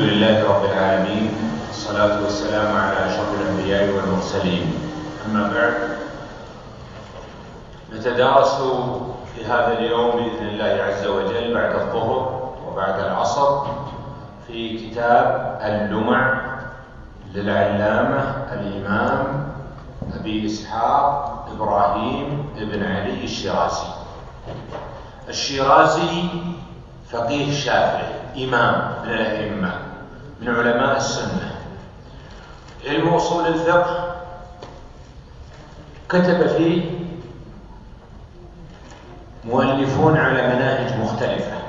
لله رب العالمين والصلاة والسلام على أشرف الأنبياء والمرسلين. أما بعد نتدارس في هذا اليوم بإذن الله عز وجل بعد الظهر وبعد العصر في كتاب اللمع للعلامة الإمام أبي إسحاق إبراهيم بن علي الشيرازي. الشيرازي فقيه شافعي إمام من الأئمة. من علماء السنة. علم أصول الفقه كتب فيه مؤلفون على مناهج مختلفة.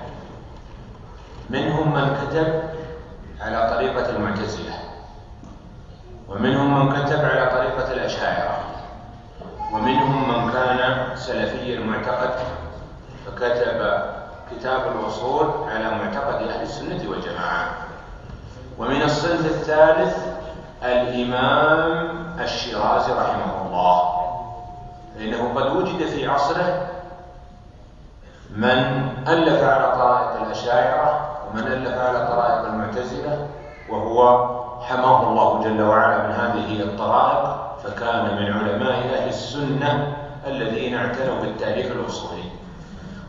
منهم من كتب على طريقة المعتزلة ومنهم من كتب على طريقة الأشاعرة ومنهم من كان سلفي المعتقد فكتب كتاب الوصول على معتقد أهل السنة والجماعة. ومن الصنف الثالث الإمام الشيرازي رحمه الله فإنه قد وجد في عصره من ألف على طرائق الأشاعرة ومن ألف على طرائق المعتزلة وهو حماه الله جل وعلا من هذه الطرائق فكان من علماء أهل السنة الذين اعتنوا بالتاريخ الأصولي.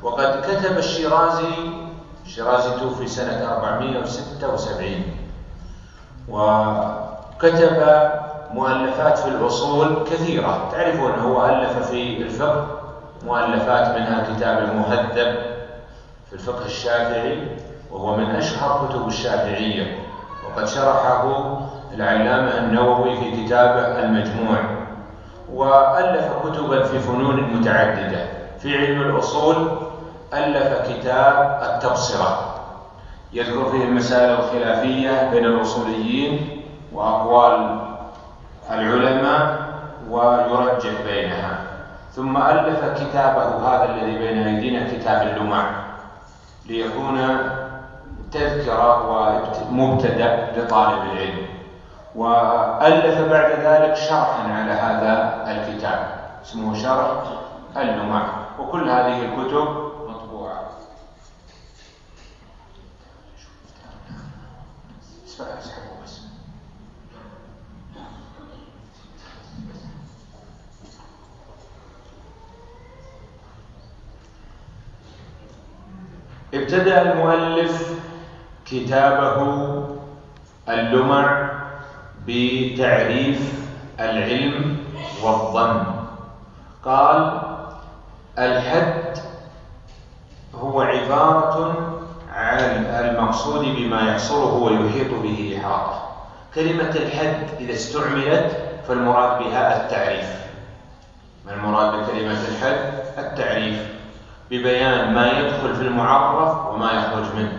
وقد كتب الشيرازي الشيرازي توفي سنة 476 وكتب مؤلفات في الأصول كثيرة. تعرفون هو ألف في الفقه مؤلفات منها كتاب المهذب في الفقه الشافعي وهو من أشهر كتب الشافعية. وقد شرحه العلامة النووي في كتابه المجموع. وألف كتبا في فنون متعددة. في علم الأصول ألف كتاب التبصرة. يذكر فيه المسائل الخلافية بين الأصوليين وأقوال العلماء ويرجح بينها. ثم ألف كتابه هذا الذي بين أيدينا كتاب اللمع ليكون تذكرة ومبتدأ لطالب العلم. وألف بعد ذلك شرحا على هذا الكتاب اسمه شرح اللمع وكل هذه الكتب ابتدأ المؤلف كتابه اللمع بتعريف العلم والظن. قال الحد هو عبارة عن المقصود بما يحصره ويحيط به إحاطة كلمة الحد إذا استعملت فالمراد بها التعريف. ما المراد بكلمة الحد؟ التعريف. ببيان ما يدخل في المعرف وما يخرج منه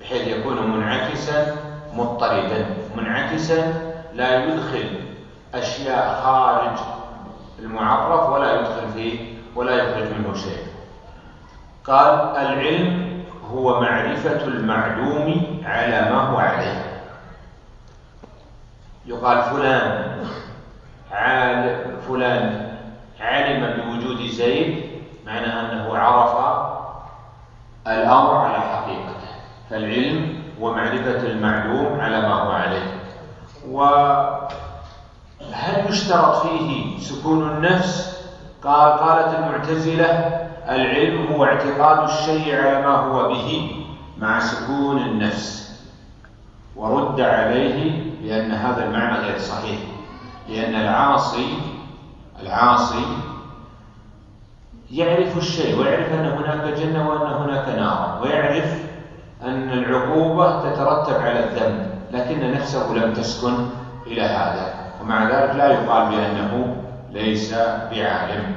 بحيث يكون منعكسا مضطردا منعكسا لا يدخل أشياء خارج المعرف ولا يدخل فيه ولا يخرج منه شيء. قال العلم هو معرفة المعلوم على ما هو عليه. يقال فلان عال فلان علم بوجود زيد معنى أنه عرف الأمر على حقيقته فالعلم هو معرفة المعلوم على ما هو عليه. وهل يشترط فيه سكون النفس؟ قال قالت المعتزلة العلم هو اعتقاد الشيء على ما هو به مع سكون النفس. ورد عليه لأن هذا المعنى غير صحيح لأن العاصي العاصي يعرف الشيء ويعرف أن هناك جنة وأن هناك نار ويعرف أن العقوبة تترتب على الذنب لكن نفسه لم تسكن إلى هذا. ومع ذلك لا يقال بأنه ليس بعالم.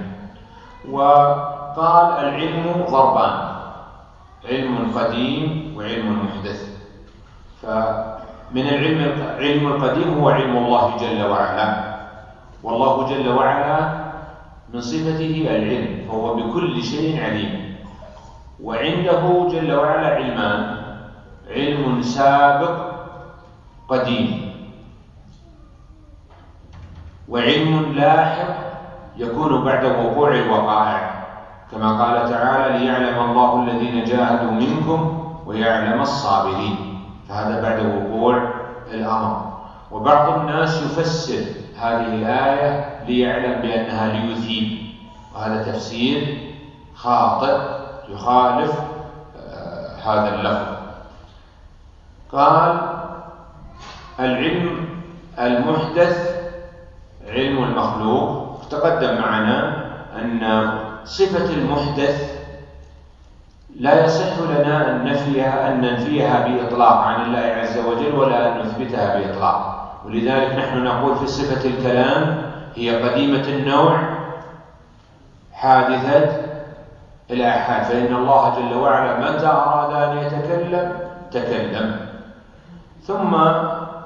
وقال العلم ضربان علم قديم وعلم محدث. فمن العلم علم القديم هو علم الله جل وعلا. والله جل وعلا من صفته العلم فهو بكل شيء عليم. وعنده جل وعلا علمان علم سابق قديم. وعلم لاحق يكون بعد وقوع الوقائع. كما قال تعالى ليعلم الله الذين جاهدوا منكم ويعلم الصابرين. فهذا بعد وقوع الأمر. وبعض الناس يفسر هذه الآية ليعلم بأنها ليثيب. وهذا تفسير خاطئ يخالف آه، هذا اللفظ. قال العلم المحدث علم المخلوق. تقدم معنا أن صفة المحدث لا يصح لنا أن نفيها أن ننفيها بإطلاق عن الله عز وجل ولا أن نثبتها بإطلاق. ولذلك نحن نقول في صفة الكلام هي قديمة النوع حادثة الآحاد فإن الله جل وعلا متى أراد أن يتكلم تكلم. ثم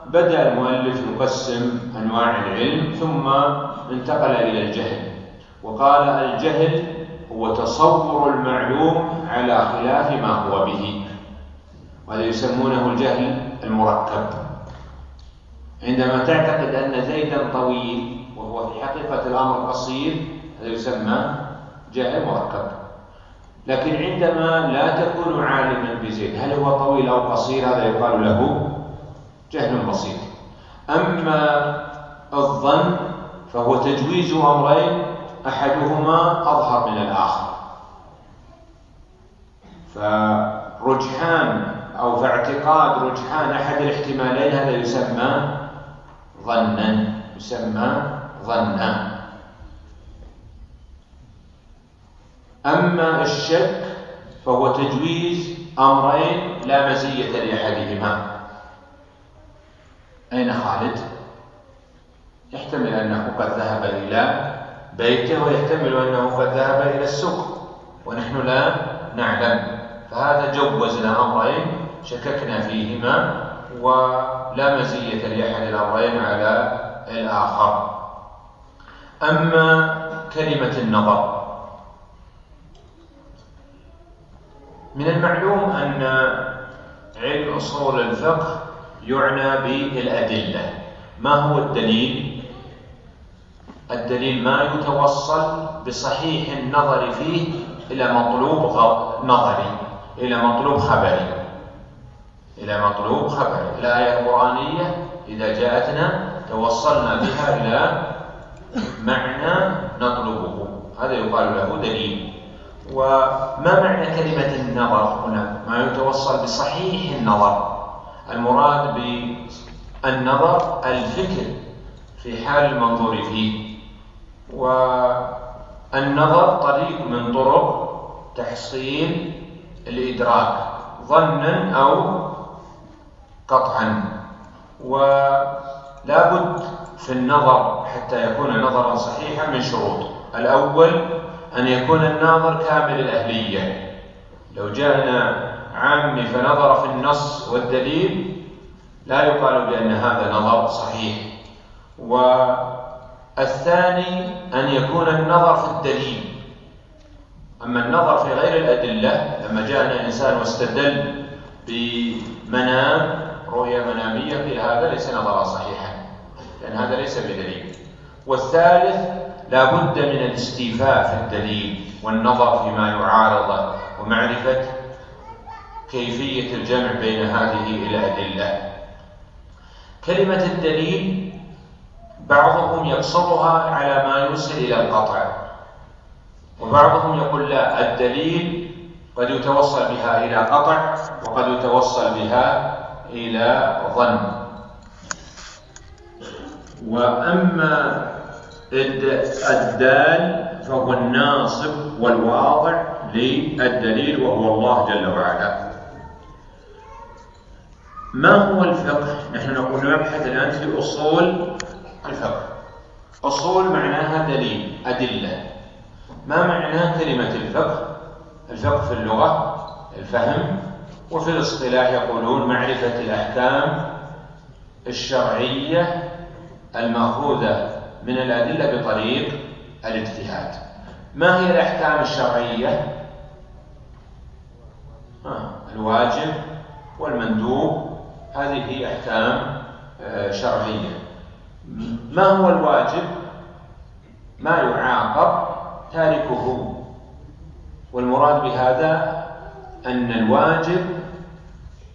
بدأ المؤلف يقسم أنواع العلم ثم انتقل إلى الجهل. وقال الجهل هو تصور المعلوم على خلاف ما هو به. وهذا يسمونه الجهل المركب. عندما تعتقد أن زيدا طويل وهو في حقيقة الأمر قصير هذا يسمى جهل مركب لكن عندما لا تكون عالما بزيد هل هو طويل أو قصير؟ هذا يقال له جهل بسيط. أما الظن فهو تجويز أمرين أحدهما أظهر من الآخر. فرجحان أو فاعتقاد رجحان أحد الاحتمالين هذا يسمى ظنا يسمى ظنا. أما الشك فهو تجويز أمرين لا مزية لأحدهما. أين خالد؟ يحتمل أنه قد ذهب إلى بيته ويحتمل أنه قد ذهب إلى السوق ونحن لا نعلم. فهذا جوزنا أمرين شككنا فيهما ولا مزية لأحد الأمرين على الآخر. أما كلمة النظر. من المعلوم أن علم أصول الفقه يعنى بالأدلة. ما هو الدليل؟ الدليل ما يتوصل بصحيح النظر فيه إلى مطلوب نظري إلى مطلوب خبري. إلى مطلوب خبري. الآية القرآنية إذا جاءتنا توصلنا بها إلى معنى نطلبه. هذا يقال له دليل. وما معنى كلمة النظر هنا؟ ما يتوصل بصحيح النظر. المراد بالنظر الفكر في حال المنظور فيه. والنظر طريق من طرق تحصيل الإدراك ظنا أو قطعا. ولا بد في النظر حتى يكون نظرا صحيحا من شروط. الأول أن يكون الناظر كامل الأهلية. لو جاءنا عامي فنظر في النص والدليل لا يقال بأن هذا نظر صحيح. والثاني أن يكون النظر في الدليل. أما النظر في غير الأدلة لما جاءنا إنسان واستدل بمنام رؤية منامية قيل هذا ليس نظرا صحيحا. لأن هذا ليس بدليل. والثالث لا بد من الاستيفاء في الدليل والنظر فيما يعارضه ومعرفة كيفية الجمع بين هذه الأدلة كلمة الدليل بعضهم يقصرها على ما يوصل إلى القطع وبعضهم يقول لا الدليل قد يتوصل بها إلى قطع وقد يتوصل بها إلى ظن. وأما الدال فهو الناصب والواضع للدليل وهو الله جل وعلا ما هو الفقه؟ نحن نقول نبحث الآن في أصول الفقه أصول معناها دليل أدلة ما معنى كلمة الفقه؟ الفقه في اللغة الفهم وفي الاصطلاح يقولون معرفة الأحكام الشرعية المأخوذة من الأدلة بطريق الاجتهاد. ما هي الأحكام الشرعية؟ الواجب والمندوب. هذه هي أحكام آه، شرعية. ما هو الواجب؟ ما يعاقب تاركه. والمراد بهذا أن الواجب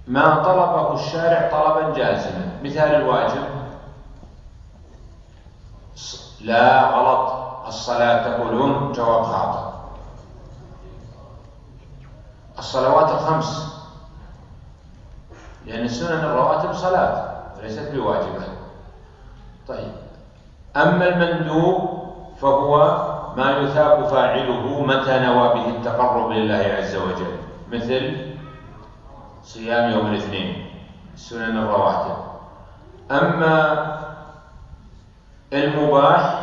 ما طلبه الشارع طلبا جازما. مثال الواجب لا غلط. الصلاة تقولون جواب خاطئ. الصلوات الخمس. لأن السنن الرواتب صلاة وليست بواجبة. طيب. أما المندوب فهو ما يثاب فاعله متى نوى به التقرب لله عز وجل مثل صيام يوم الاثنين سنن الرواتب. أما المباح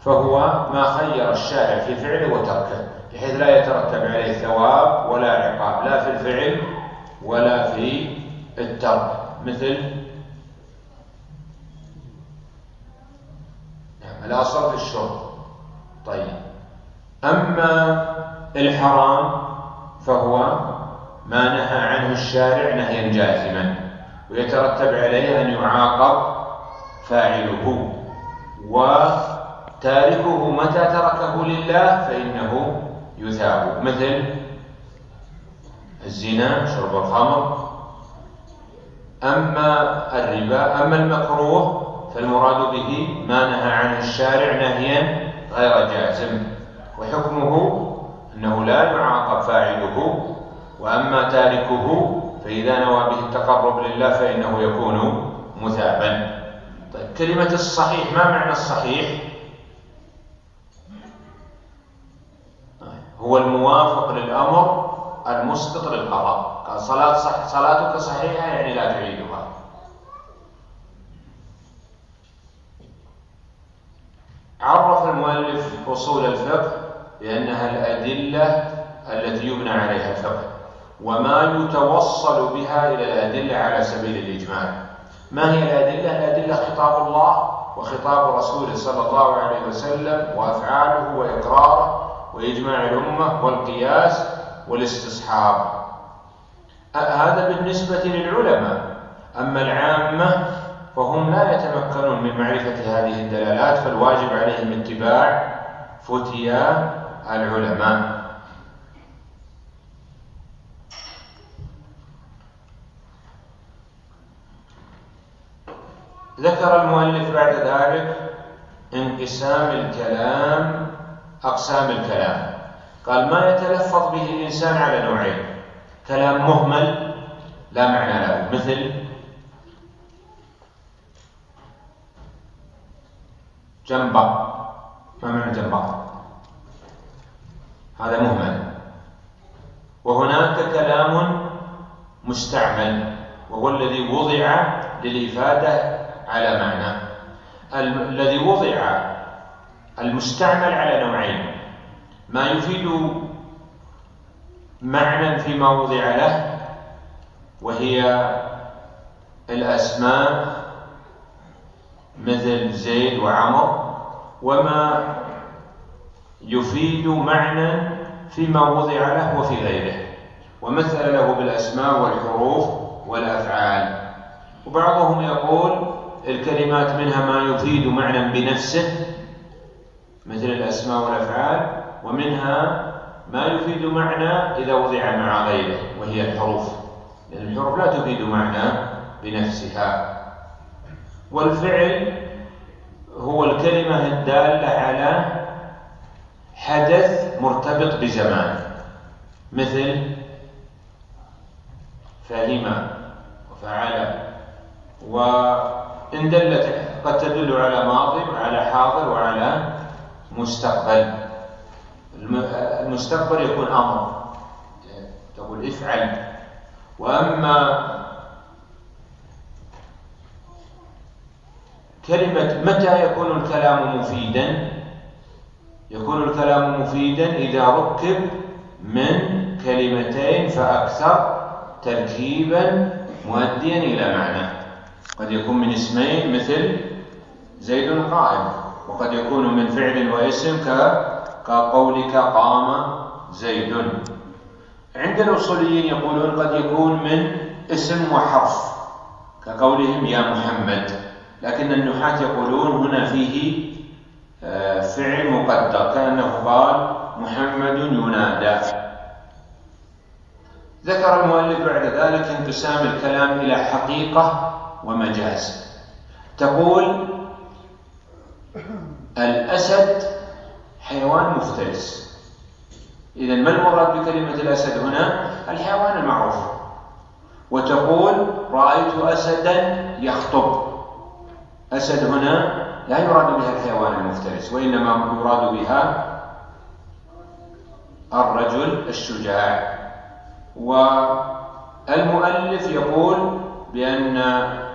فهو ما خير الشارع في فعله وتركه. بحيث لا يترتب عليه ثواب ولا عقاب. لا في الفعل ولا في الترك. مثل نعم الأصل في الشرب. طيب. أما الحرام فهو ما نهى عنه الشارع نهيا جازما. ويترتب عليه أن يعاقب فاعله. وتاركه متى تركه لله فإنه يثاب مثل الزنا شرب الخمر. أما الربا أما المكروه فالمراد به ما نهى عنه الشارع نهيا غير جازم. وحكمه أنه لا يعاقب فاعله. وأما تاركه فإذا نوى به التقرب لله فإنه يكون مثابا كلمة الصحيح ما معنى الصحيح؟ هو الموافق للأمر المسقط للقضاء. قال صلاة صح صلاتك صحيحة يعني لا تعيدها. عرف المؤلف أصول الفقه بأنها الأدلة التي يبنى عليها الفقه وما يتوصل بها إلى الأدلة على سبيل الإجمال. ما هي الأدلة؟ الأدلة خطاب الله وخطاب رسوله صلى الله عليه وسلم وأفعاله وإقراره وإجماع الأمة والقياس والاستصحاب. هذا بالنسبة للعلماء. أما العامة فهم لا يتمكنون من معرفة هذه الدلالات فالواجب عليهم اتباع فتيا العلماء. ذكر المؤلف بعد ذلك انقسام الكلام أقسام الكلام. قال ما يتلفظ به الإنسان على نوعين كلام مهمل لا معنى له. مثل جنبا ما معنى جنبا هذا مهمل. وهناك كلام مستعمل وهو الذي وضع للإفادة على معنى الذي وضع المستعمل على نوعين. ما يفيد معنى فيما وضع له وهي الأسماء مثل زيد وعمر وما يفيد معنى فيما وضع له وفي غيره. ومثل له بالأسماء والحروف والأفعال. وبعضهم يقول الكلمات منها ما يفيد معنى بنفسه مثل الأسماء والأفعال ومنها ما يفيد معنى إذا وضع مع غيره وهي الحروف. لأن الحروف لا تفيد معنى بنفسها. والفعل هو الكلمة الدالة على حدث مرتبط بزمان مثل فهم وفعل وإن دلت قد تدل على ماضي وعلى حاضر وعلى مستقبل. المستقبل يكون أمر. تقول افعل. وأما كلمة متى يكون الكلام مفيدا؟ يكون الكلام مفيدا إذا ركب من كلمتين فأكثر تركيبا مؤديا إلى معنى. قد يكون من اسمين مثل زيد قائم وقد يكون من فعل واسم كقولك قام زيد. عند الأصوليين يقولون قد يكون من اسم وحرف كقولهم يا محمد. لكن النحاة يقولون هنا فيه آه، فعل مقدر كأنه قال محمد ينادى. ذكر المؤلف بعد ذلك انقسام الكلام إلى حقيقة ومجاز. تقول الأسد حيوان مفترس. إذا ما المراد بكلمة الأسد هنا؟ الحيوان المعروف. وتقول رأيت أسدا يخطب. أسد هنا لا يراد بها الحيوان المفترس وإنما يراد بها الرجل الشجاع. والمؤلف يقول بأن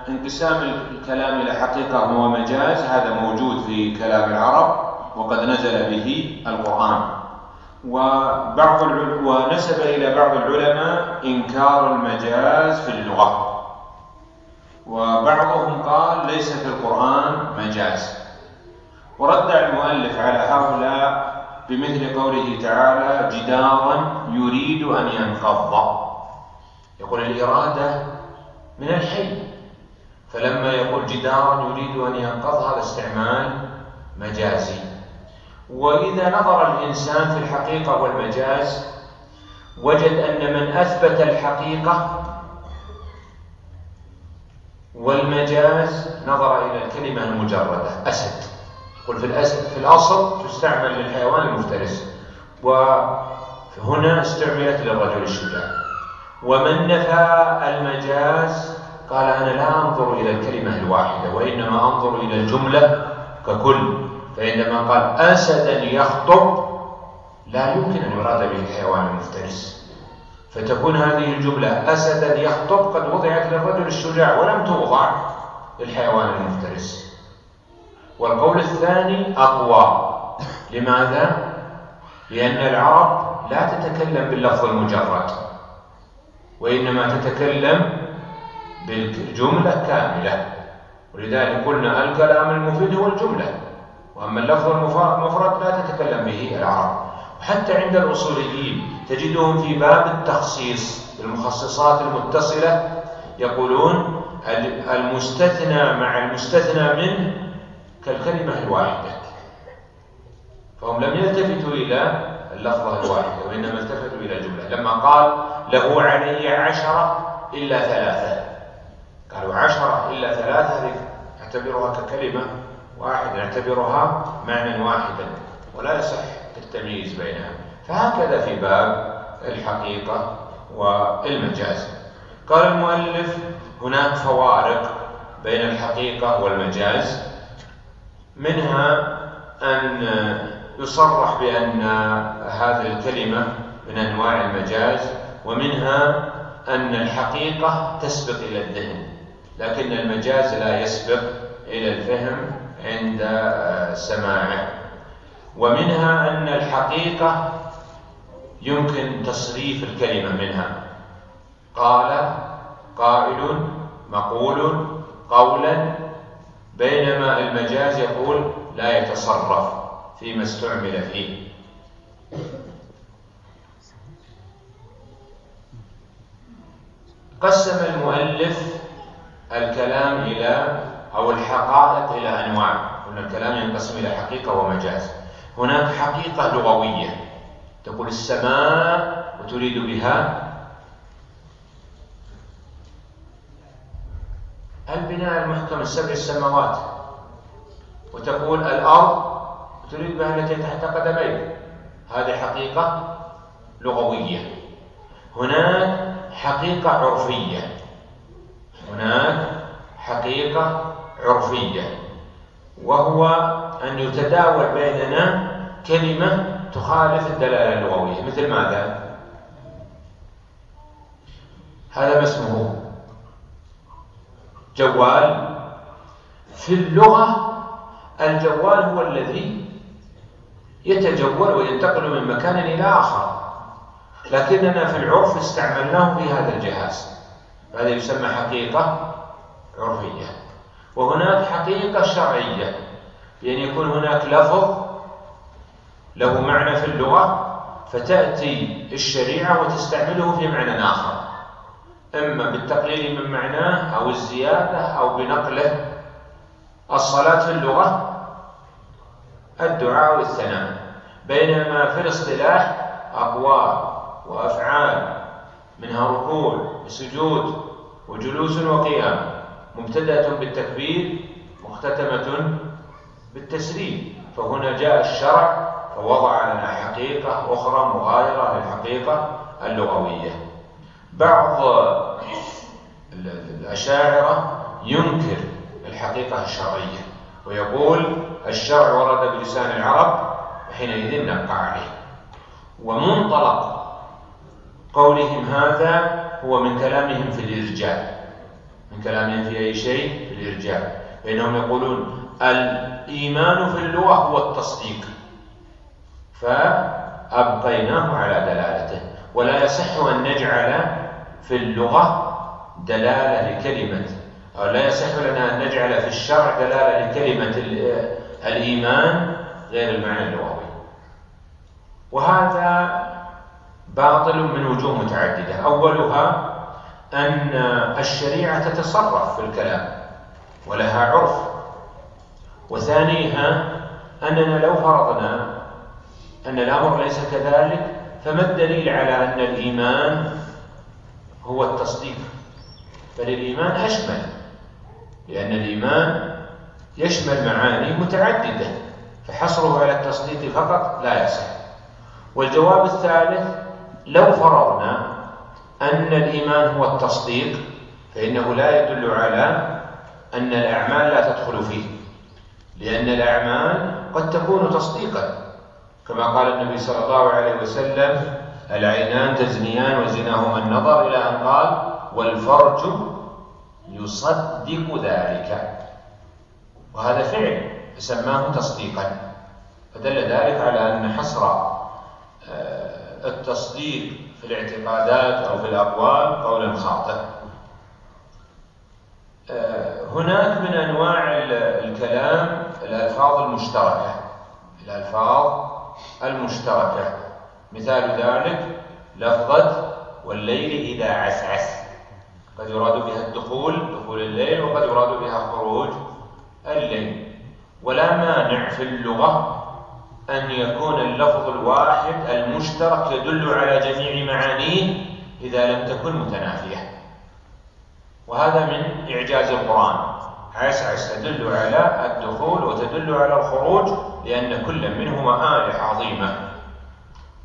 انقسام الكلام إلى حقيقة ومجاز هذا موجود في كلام العرب وقد نزل به القرآن. وبعض ونسب إلى بعض العلماء إنكار المجاز في اللغة. وبعضهم قال ليس في القرآن مجاز. ورد المؤلف على هؤلاء بمثل قوله تعالى جدارا يريد أن ينقض يقول الإرادة من الحي فلما يقول جدارا يريد أن ينقض هذا استعمال مجازي. وإذا نظر الإنسان في الحقيقة والمجاز وجد أن من أثبت الحقيقة والمجاز نظر إلى الكلمة المجردة أسد. قل في الأسد في الأصل تستعمل للحيوان المفترس. وهنا استعملت للرجل الشجاع. ومن نفى المجاز قال أنا لا أنظر إلى الكلمة الواحدة وإنما أنظر إلى الجملة ككل. فعندما قال أسدا يخطب لا يمكن أن يراد به الحيوان المفترس. فتكون هذه الجملة أسدا يخطب قد وضعت للرجل الشجاع ولم توضع للحيوان المفترس. والقول الثاني أقوى. لماذا؟ لأن العرب لا تتكلم باللفظ المجرد وإنما تتكلم بالجملة كاملة. ولذلك قلنا الكلام المفيد هو الجملة. وأما اللفظ المفرد لا تتكلم به العرب. وحتى عند الأصوليين تجدهم في باب التخصيص المخصصات المتصلة. يقولون المستثنى مع المستثنى منه كالكلمة الواحدة. فهم لم يلتفتوا إلى اللفظة الواحدة وإنما التفتوا إلى الجملة لما قال له علي عشرة إلا ثلاثة. قالوا عشرة إلا ثلاثة اعتبرها ككلمة واحدة نعتبرها معنى واحدا ولا يصح التمييز بينها. فهكذا في باب الحقيقة والمجاز. قال المؤلف هناك فوارق بين الحقيقة والمجاز منها أن يصرح بأن هذه الكلمة من أنواع المجاز ومنها أن الحقيقة تسبق إلى الذهن. لكن المجاز لا يسبق إلى الفهم عند سماعه. ومنها أن الحقيقة يمكن تصريف الكلمة منها. قال قائل مقول قولا بينما المجاز يقول لا يتصرف فيما استعمل فيه. قسم المؤلف الكلام إلى أو الحقائق إلى أنواع. قلنا الكلام ينقسم إلى حقيقة ومجاز. هناك حقيقة لغوية تقول السماء وتريد بها البناء المحكم السبع السماوات. وتقول الأرض تريد بها التي تحت قدميك. هذه حقيقة لغوية. هناك حقيقة عرفية. هناك حقيقة عرفية وهو أن يتداول بيننا كلمة تخالف الدلالة اللغوية. مثل ماذا؟ هذا ما اسمه جوال. في اللغة الجوال هو الذي يتجول وينتقل من مكان إلى آخر لكننا في العرف استعملناه في هذا الجهاز. هذا يسمى حقيقة عرفية. وهناك حقيقة شرعية. يعني يكون هناك لفظ له معنى في اللغة فتأتي الشريعة وتستعمله في معنى آخر. إما بالتقليل من معناه أو الزيادة أو بنقله. الصلاة في اللغة الدعاء والثناء. بينما في الاصطلاح أقوال وأفعال منها ركوع وسجود وجلوس وقيام مبتدأة بالتكبير مختتمة بالتسليم. فهنا جاء الشرع فوضع لنا حقيقة أخرى مغايرة للحقيقة اللغوية. بعض الأشاعرة ينكر الحقيقة الشرعية ويقول الشرع ورد بلسان العرب حينئذ نبقى عليه. ومنطلق قولهم هذا هو من كلامهم في الإرجاء. من كلامهم في أي شيء؟ في الإرجاء. فإنهم يقولون الإيمان في اللغة هو التصديق. فأبقيناه على دلالته. ولا يصح أن نجعل في اللغة دلالة لكلمة. أو لا يصح لنا أن نجعل في الشرع دلالة لكلمة الإيمان غير المعنى اللغوي. وهذا باطل من وجوه متعددة. أولها أن الشريعة تتصرف في الكلام ولها عرف. وثانيها أننا لو فرضنا أن الأمر ليس كذلك فما الدليل على أن الإيمان هو التصديق؟ بل الإيمان أشمل لأن الإيمان يشمل معاني متعددة فحصره على التصديق فقط لا يصح. والجواب الثالث لو فرضنا أن الإيمان هو التصديق فإنه لا يدل على أن الأعمال لا تدخل فيه لأن الأعمال قد تكون تصديقا. كما قال النبي صلى الله عليه وسلم العينان تزنيان وزناهما النظر إلى أن قال والفرج يصدق ذلك. وهذا فعل سماه تصديقا. فدل ذلك على أن حصر آه، التصديق في الاعتقادات أو في الأقوال قولا خاطئ آه، هناك من أنواع الكلام الألفاظ المشتركة. الألفاظ المشتركة. مثال ذلك لفظة والليل إذا عسعس. قد يراد بها الدخول دخول الليل وقد يراد بها خروج الليل. ولا مانع في اللغة أن يكون اللفظ الواحد المشترك يدل على جميع معانيه إذا لم تكن متنافية. وهذا من إعجاز القرآن. عسعس تدل على الدخول وتدل على الخروج لأن كل منهما آية عظيمة.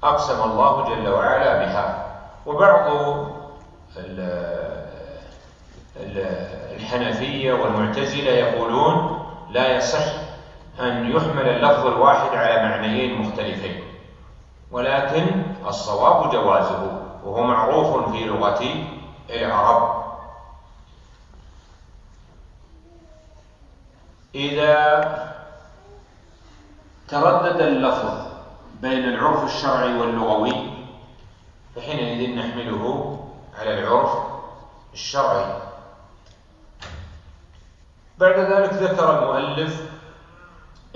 أقسم الله جل وعلا بها. وبعض الحنفية والمعتزلة يقولون لا يصح أن يحمل اللفظ الواحد على معنيين مختلفين. ولكن الصواب جوازه وهو معروف في لغة العرب. إذا تردد اللفظ بين العرف الشرعي واللغوي فحينئذ نحمله على العرف الشرعي. بعد ذلك ذكر المؤلف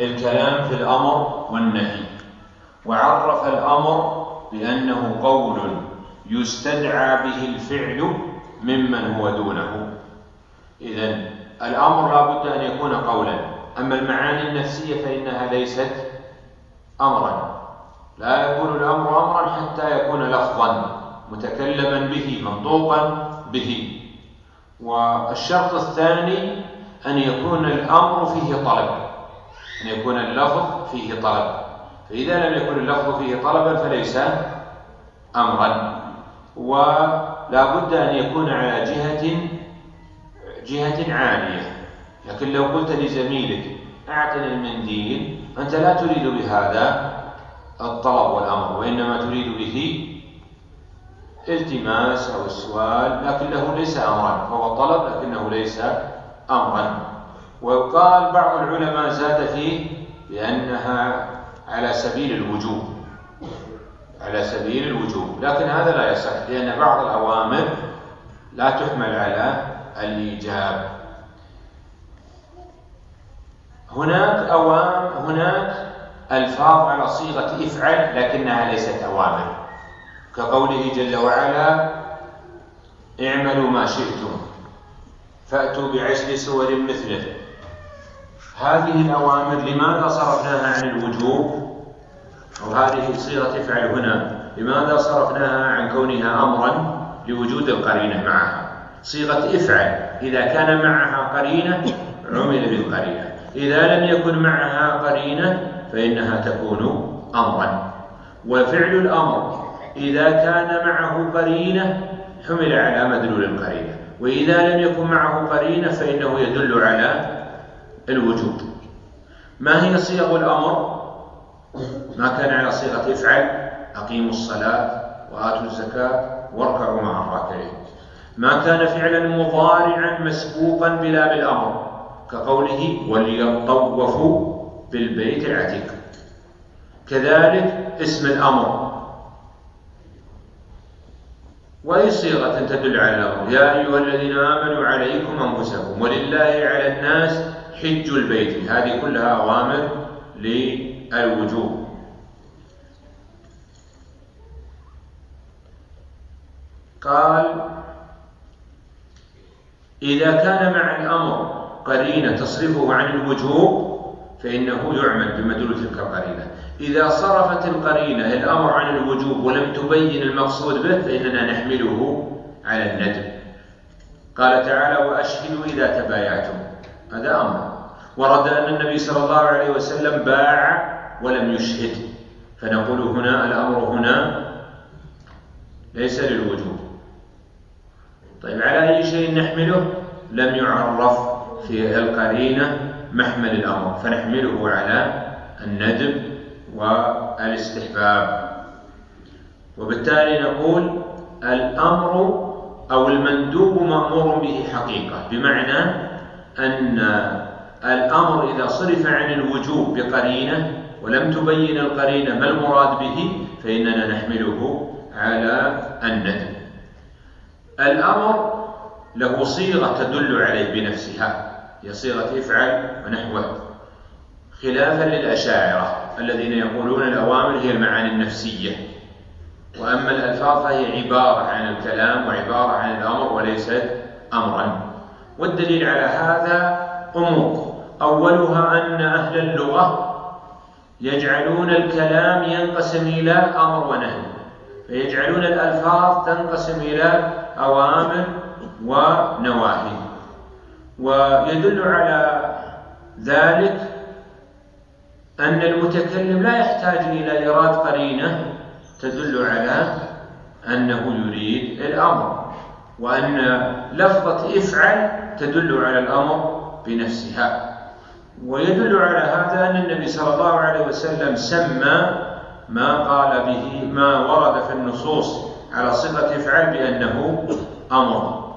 الكلام في الأمر والنهي. وعرف الأمر بأنه قول يستدعى به الفعل ممن هو دونه. إذا الأمر لا بد أن يكون قولا. أما المعاني النفسية فإنها ليست أمرا. لا يكون الأمر أمرا حتى يكون لفظا متكلما به منطوقا به. والشرط الثاني أن يكون الأمر فيه طلب. أن يكون اللفظ فيه طلب. فإذا لم يكن اللفظ فيه طلبا فليس أمرا. ولا بد أن يكون على جهة جهة عالية. لكن لو قلت لزميلك أعطني المنديل أنت لا تريد بهذا الطلب والأمر وإنما تريد به التماس أو السؤال لكنه ليس أمرا. فهو طلب لكنه ليس أمرا. وقال بعض العلماء زاد فيه بأنها على سبيل الوجوب على سبيل الوجوب. لكن هذا لا يصح لأن بعض الأوامر لا تحمل على الإيجاب. هناك أوام هناك ألفاظ على صيغة إفعل لكنها ليست أوامر. كقوله جل وعلا اعملوا ما شئتم فأتوا بعشر سور مثله. هذه الأوامر لماذا صرفناها عن الوجوب؟ أو هذه صيغة افعل هنا لماذا صرفناها عن كونها أمرا لوجود القرينة معها؟ صيغة افعل إذا كان معها قرينة عمل بالقرينة. إذا لم يكن معها قرينة فإنها تكون أمرا. وفعل الأمر إذا كان معه قرينة حمل على مدلول القرينة. وإذا لم يكن معه قرينة فإنه يدل على الوجوب. ما هي صيغ الأمر؟ ما كان على صيغة افعل أقيموا الصلاة وآتوا الزكاة واركعوا مع الراكعين. ما كان فعلا مضارعا مسبوقا بلا بالأمر كقوله وليطوفوا بالبيت العتيق. كذلك اسم الأمر. وأي صيغة تدل على الأمر. يا أيها الذين آمنوا عليكم أنفسكم ولله على الناس حج البيت. هذه كلها أوامر للوجوب. قال إذا كان مع الأمر قرينة تصرفه عن الوجوب فإنه يعمل بمدلول تلك القرينة. إذا صرفت القرينة الأمر عن الوجوب ولم تبين المقصود به فإننا نحمله على الندب. قال تعالى وأشهدوا إذا تبايعتم. هذا أمر. ورد أن النبي صلى الله عليه وسلم باع ولم يشهد. فنقول هنا الأمر هنا ليس للوجوب. طيب على أي شيء نحمله؟ لم يعرف في القرينة محمل الأمر. فنحمله على الندب والاستحباب. وبالتالي نقول الأمر أو المندوب مأمور به حقيقة بمعنى أن الأمر إذا صرف عن الوجوب بقرينة ولم تبين القرينة ما المراد به فإننا نحمله على الندب الأمر له صيغة تدل عليه بنفسها هي صيغة افعل ونحوه. خلافا للأشاعرة الذين يقولون الأوامر هي المعاني النفسية. وأما الألفاظ فهي عبارة عن الكلام وعبارة عن الأمر وليست أمرا. والدليل على هذا أمور أولها أن أهل اللغة يجعلون الكلام ينقسم إلى أمر ونهي فيجعلون الألفاظ تنقسم إلى أوامر ونواهي. ويدل على ذلك أن المتكلم لا يحتاج إلى إيراد قرينة تدل على أنه يريد الأمر وأن لفظة افعل تدل على الأمر بنفسها. ويدل على هذا أن النبي صلى الله عليه وسلم سمى ما قال به ما ورد في النصوص على صفة افعل بأنه أمر.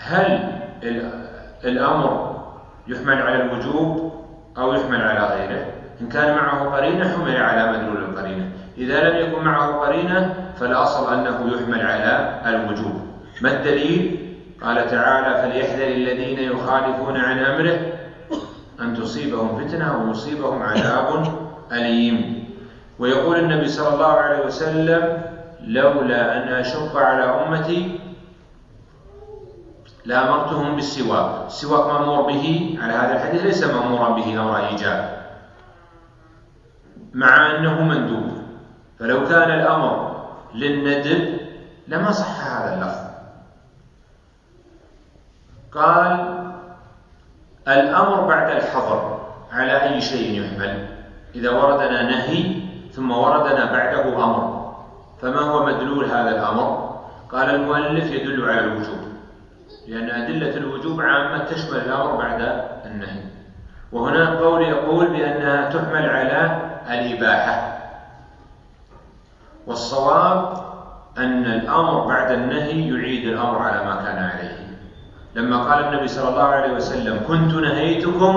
هل الأمر يحمل على الوجوب أو يحمل على غيره؟ إن كان معه قرينة حمل على مدلول القرينة. إذا لم يكن معه قرينة فالأصل أنه يحمل على الوجوب. ما الدليل؟ قال تعالى فليحذر الذين يخالفون عن أمره أن تصيبهم فتنة أو يصيبهم عذاب أليم. ويقول النبي صلى الله عليه وسلم لولا أن أشق على أمتي لأمرتهم بالسواك. السواك مأمور به على هذا الحديث ليس مأمورا به أمر ايجاب مع أنه مندوب. فلو كان الأمر للندب لما صح هذا اللفظ. قال الأمر بعد الحظر على أي شيء يحمل إذا وردنا نهي ثم وردنا بعده أمر. فما هو مدلول هذا الأمر؟ قال المؤلف يدل على الوجوب. لأن أدلة الوجوب عامة تشمل الأمر بعد النهي. وهناك قول يقول بأنها تحمل على الإباحة. والصواب أن الأمر بعد النهي يعيد الأمر على ما كان عليه. لما قال النبي صلى الله عليه وسلم كنت نهيتكم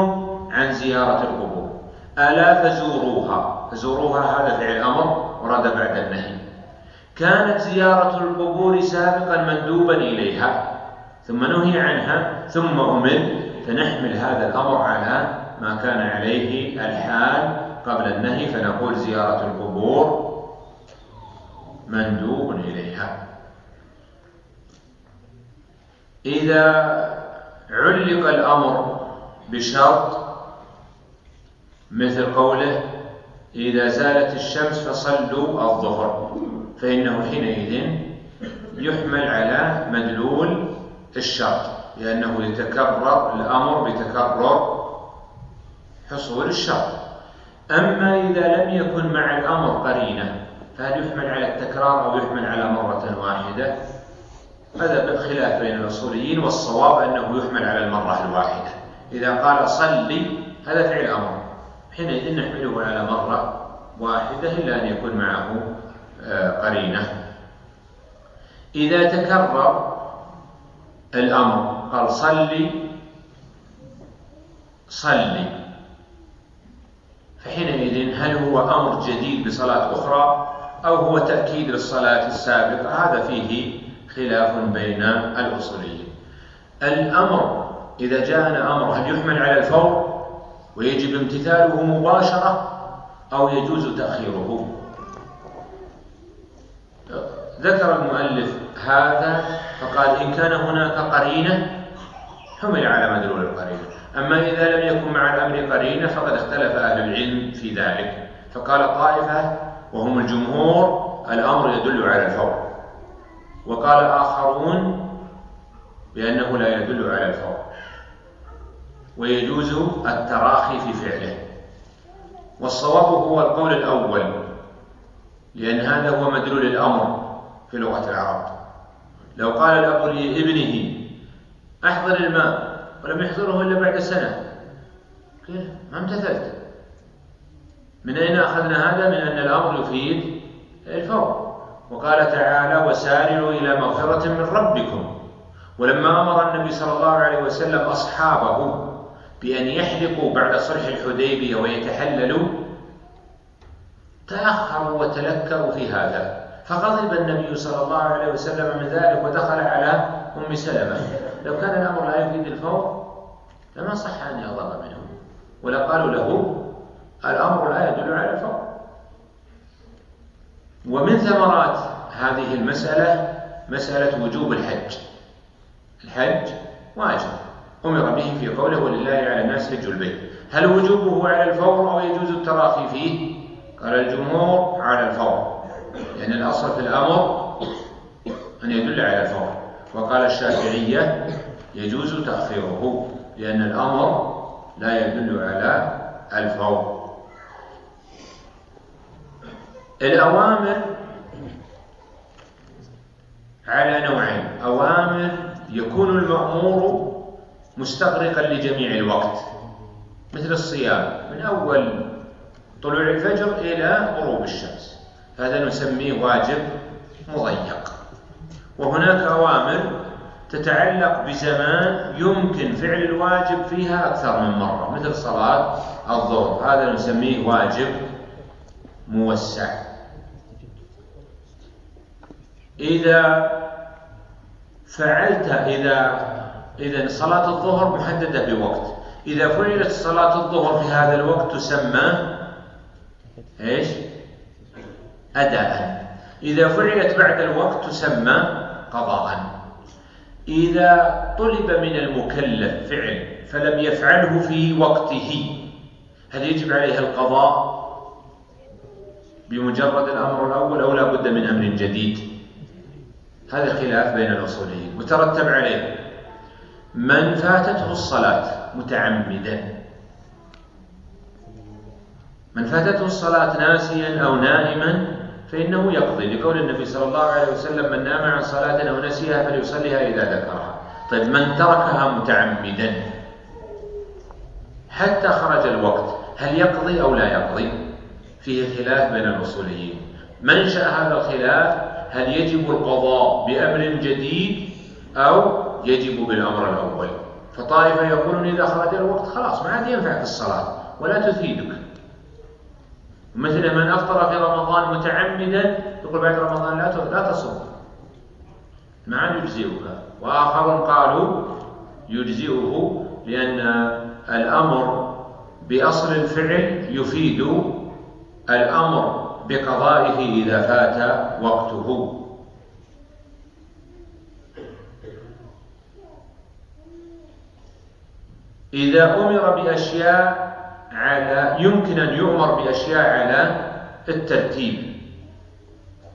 عن زيارة القبور. ألا فزوروها؟ فزوروها هذا فعل أمر ورد بعد النهي. كانت زيارة القبور سابقا مندوبا إليها. ثم نهي عنها؟ ثم أمر. فنحمل هذا الأمر على ما كان عليه الحال قبل النهي فنقول زيارة القبور مندوب إليها. إذا علق الأمر بشرط مثل قوله إذا زالت الشمس فصلوا الظهر فإنه حينئذ يحمل على مدلول الشرط لأنه يتكرر الأمر بتكرر حصول الشرط. أما إذا لم يكن مع الأمر قرينة فهل يحمل على التكرار أو يحمل على مرة واحدة؟ هذا خلاف بين الأصوليين والصواب أنه يحمل على المرة الواحدة. إذا قال صلي هذا فعل أمر. حينئذ نحمله على مرة واحدة إلا أن يكون معه آه، قرينة. إذا تكرر الأمر قال صلي صلي. فحينئذ هل هو أمر جديد بصلاة أخرى أو هو تأكيد للصلاة السابقة؟ هذا فيه خلاف بين الأصوليين. الأمر إذا جاءنا أمر هل يحمل على الفور ويجب امتثاله مباشرة أو يجوز تأخيره. ذكر المؤلف هذا فقال إن كان هناك قرينة حمل على مدلول القرينة. أما إذا لم يكن مع الأمر قرينة فقد اختلف أهل العلم في ذلك. فقال طائفة وهم الجمهور الأمر يدل على الفور. وقال آخرون بأنه لا يدل على الفور. ويجوز التراخي في فعله. والصواب هو القول الأول لأن هذا هو مدلول الأمر في لغة العرب. لو قال الأب لابنه أحضر الماء. ولم يحضره إلا بعد سنة؟ ما امتثلت. من أين أخذنا هذا؟ من أن الأمر يفيد الفور. وقال تعالى وسارعوا إلى مغفرة من ربكم. ولما أمر النبي صلى الله عليه وسلم أصحابه بأن يحلقوا بعد صلح الحديبية ويتحللوا تأخروا وتلكأوا في هذا. فغضب النبي صلى الله عليه وسلم من ذلك ودخل على أم سلمة. لو كان الأمر لا يفيد الفور لما صح أن يغضب منهم. ولقالوا له الأمر لا يدل على ومن ثمرات هذه المسألة مسألة وجوب الحج. الحج واجب. أمر به في قوله ولله على الناس حج البيت. هل وجوبه على الفور أو يجوز التراخي فيه؟ قال الجمهور على الفور. لأن يعني الأصل في الأمر أن يدل على الفور. وقال الشافعية يجوز تأخيره لأن الأمر لا يدل على الفور. الأوامر على نوعين. أوامر يكون المأمور مستغرقا لجميع الوقت مثل الصيام من أول طلوع الفجر إلى غروب الشمس. هذا نسميه واجب مضيق. وهناك أوامر تتعلق بزمان يمكن فعل الواجب فيها أكثر من مرة مثل صلاة الظهر. هذا نسميه واجب موسع. إذا فعلت إذا إذا صلاة الظهر محددة بوقت. إذا فعلت صلاة الظهر في هذا الوقت تسمى إيش؟ أداء. إذا فعلت بعد الوقت تسمى قضاء. إذا طلب من المكلف فعل فلم يفعله في وقته هل يجب عليه القضاء؟ بمجرد الأمر الأول أو لا بد من أمر جديد. هذا خلاف بين الأصوليين. وترتب عليه. من فاتته الصلاة متعمدا. من فاتته الصلاة ناسيا أو نائما فإنه يقضي. لقول النبي صلى الله عليه وسلم من نام عن صلاة أو نسيها فليصليها إذا ذكرها. طيب من تركها متعمدا حتى خرج الوقت؟ هل يقضي أو لا يقضي؟ فيه خلاف بين الأصوليين. منشأ هذا الخلاف؟ هل يجب القضاء بأمر جديد أو يجب بالأمر الأول؟ فطائفة يقولون إذا خرج الوقت خلاص ما عاد ينفع في الصلاة ولا تفيدك. مثل من أفطر في رمضان متعمدا يقول بعد رمضان لا لا تصوم. ما عاد يجزئك. وآخرون قالوا يجزئه لأن الأمر بأصل الفعل يفيد الأمر بقضائه إذا فات وقته. إذا أمر بأشياء على يمكن أن يؤمر بأشياء على الترتيب.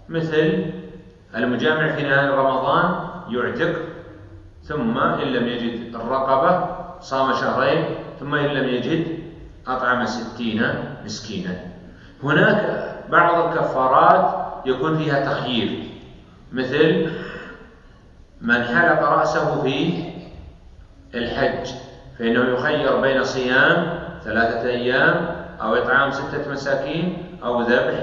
مثل المجامع في نهاية رمضان يعتق ثم إن لم يجد الرقبة صام شهرين ثم إن لم يجد أطعم ستين مسكينا. هناك بعض الكفارات يكون فيها تخيير. مثل من حلق رأسه في الحج فإنه يخير بين صيام ثلاثة أيام أو إطعام ستة مساكين أو ذبح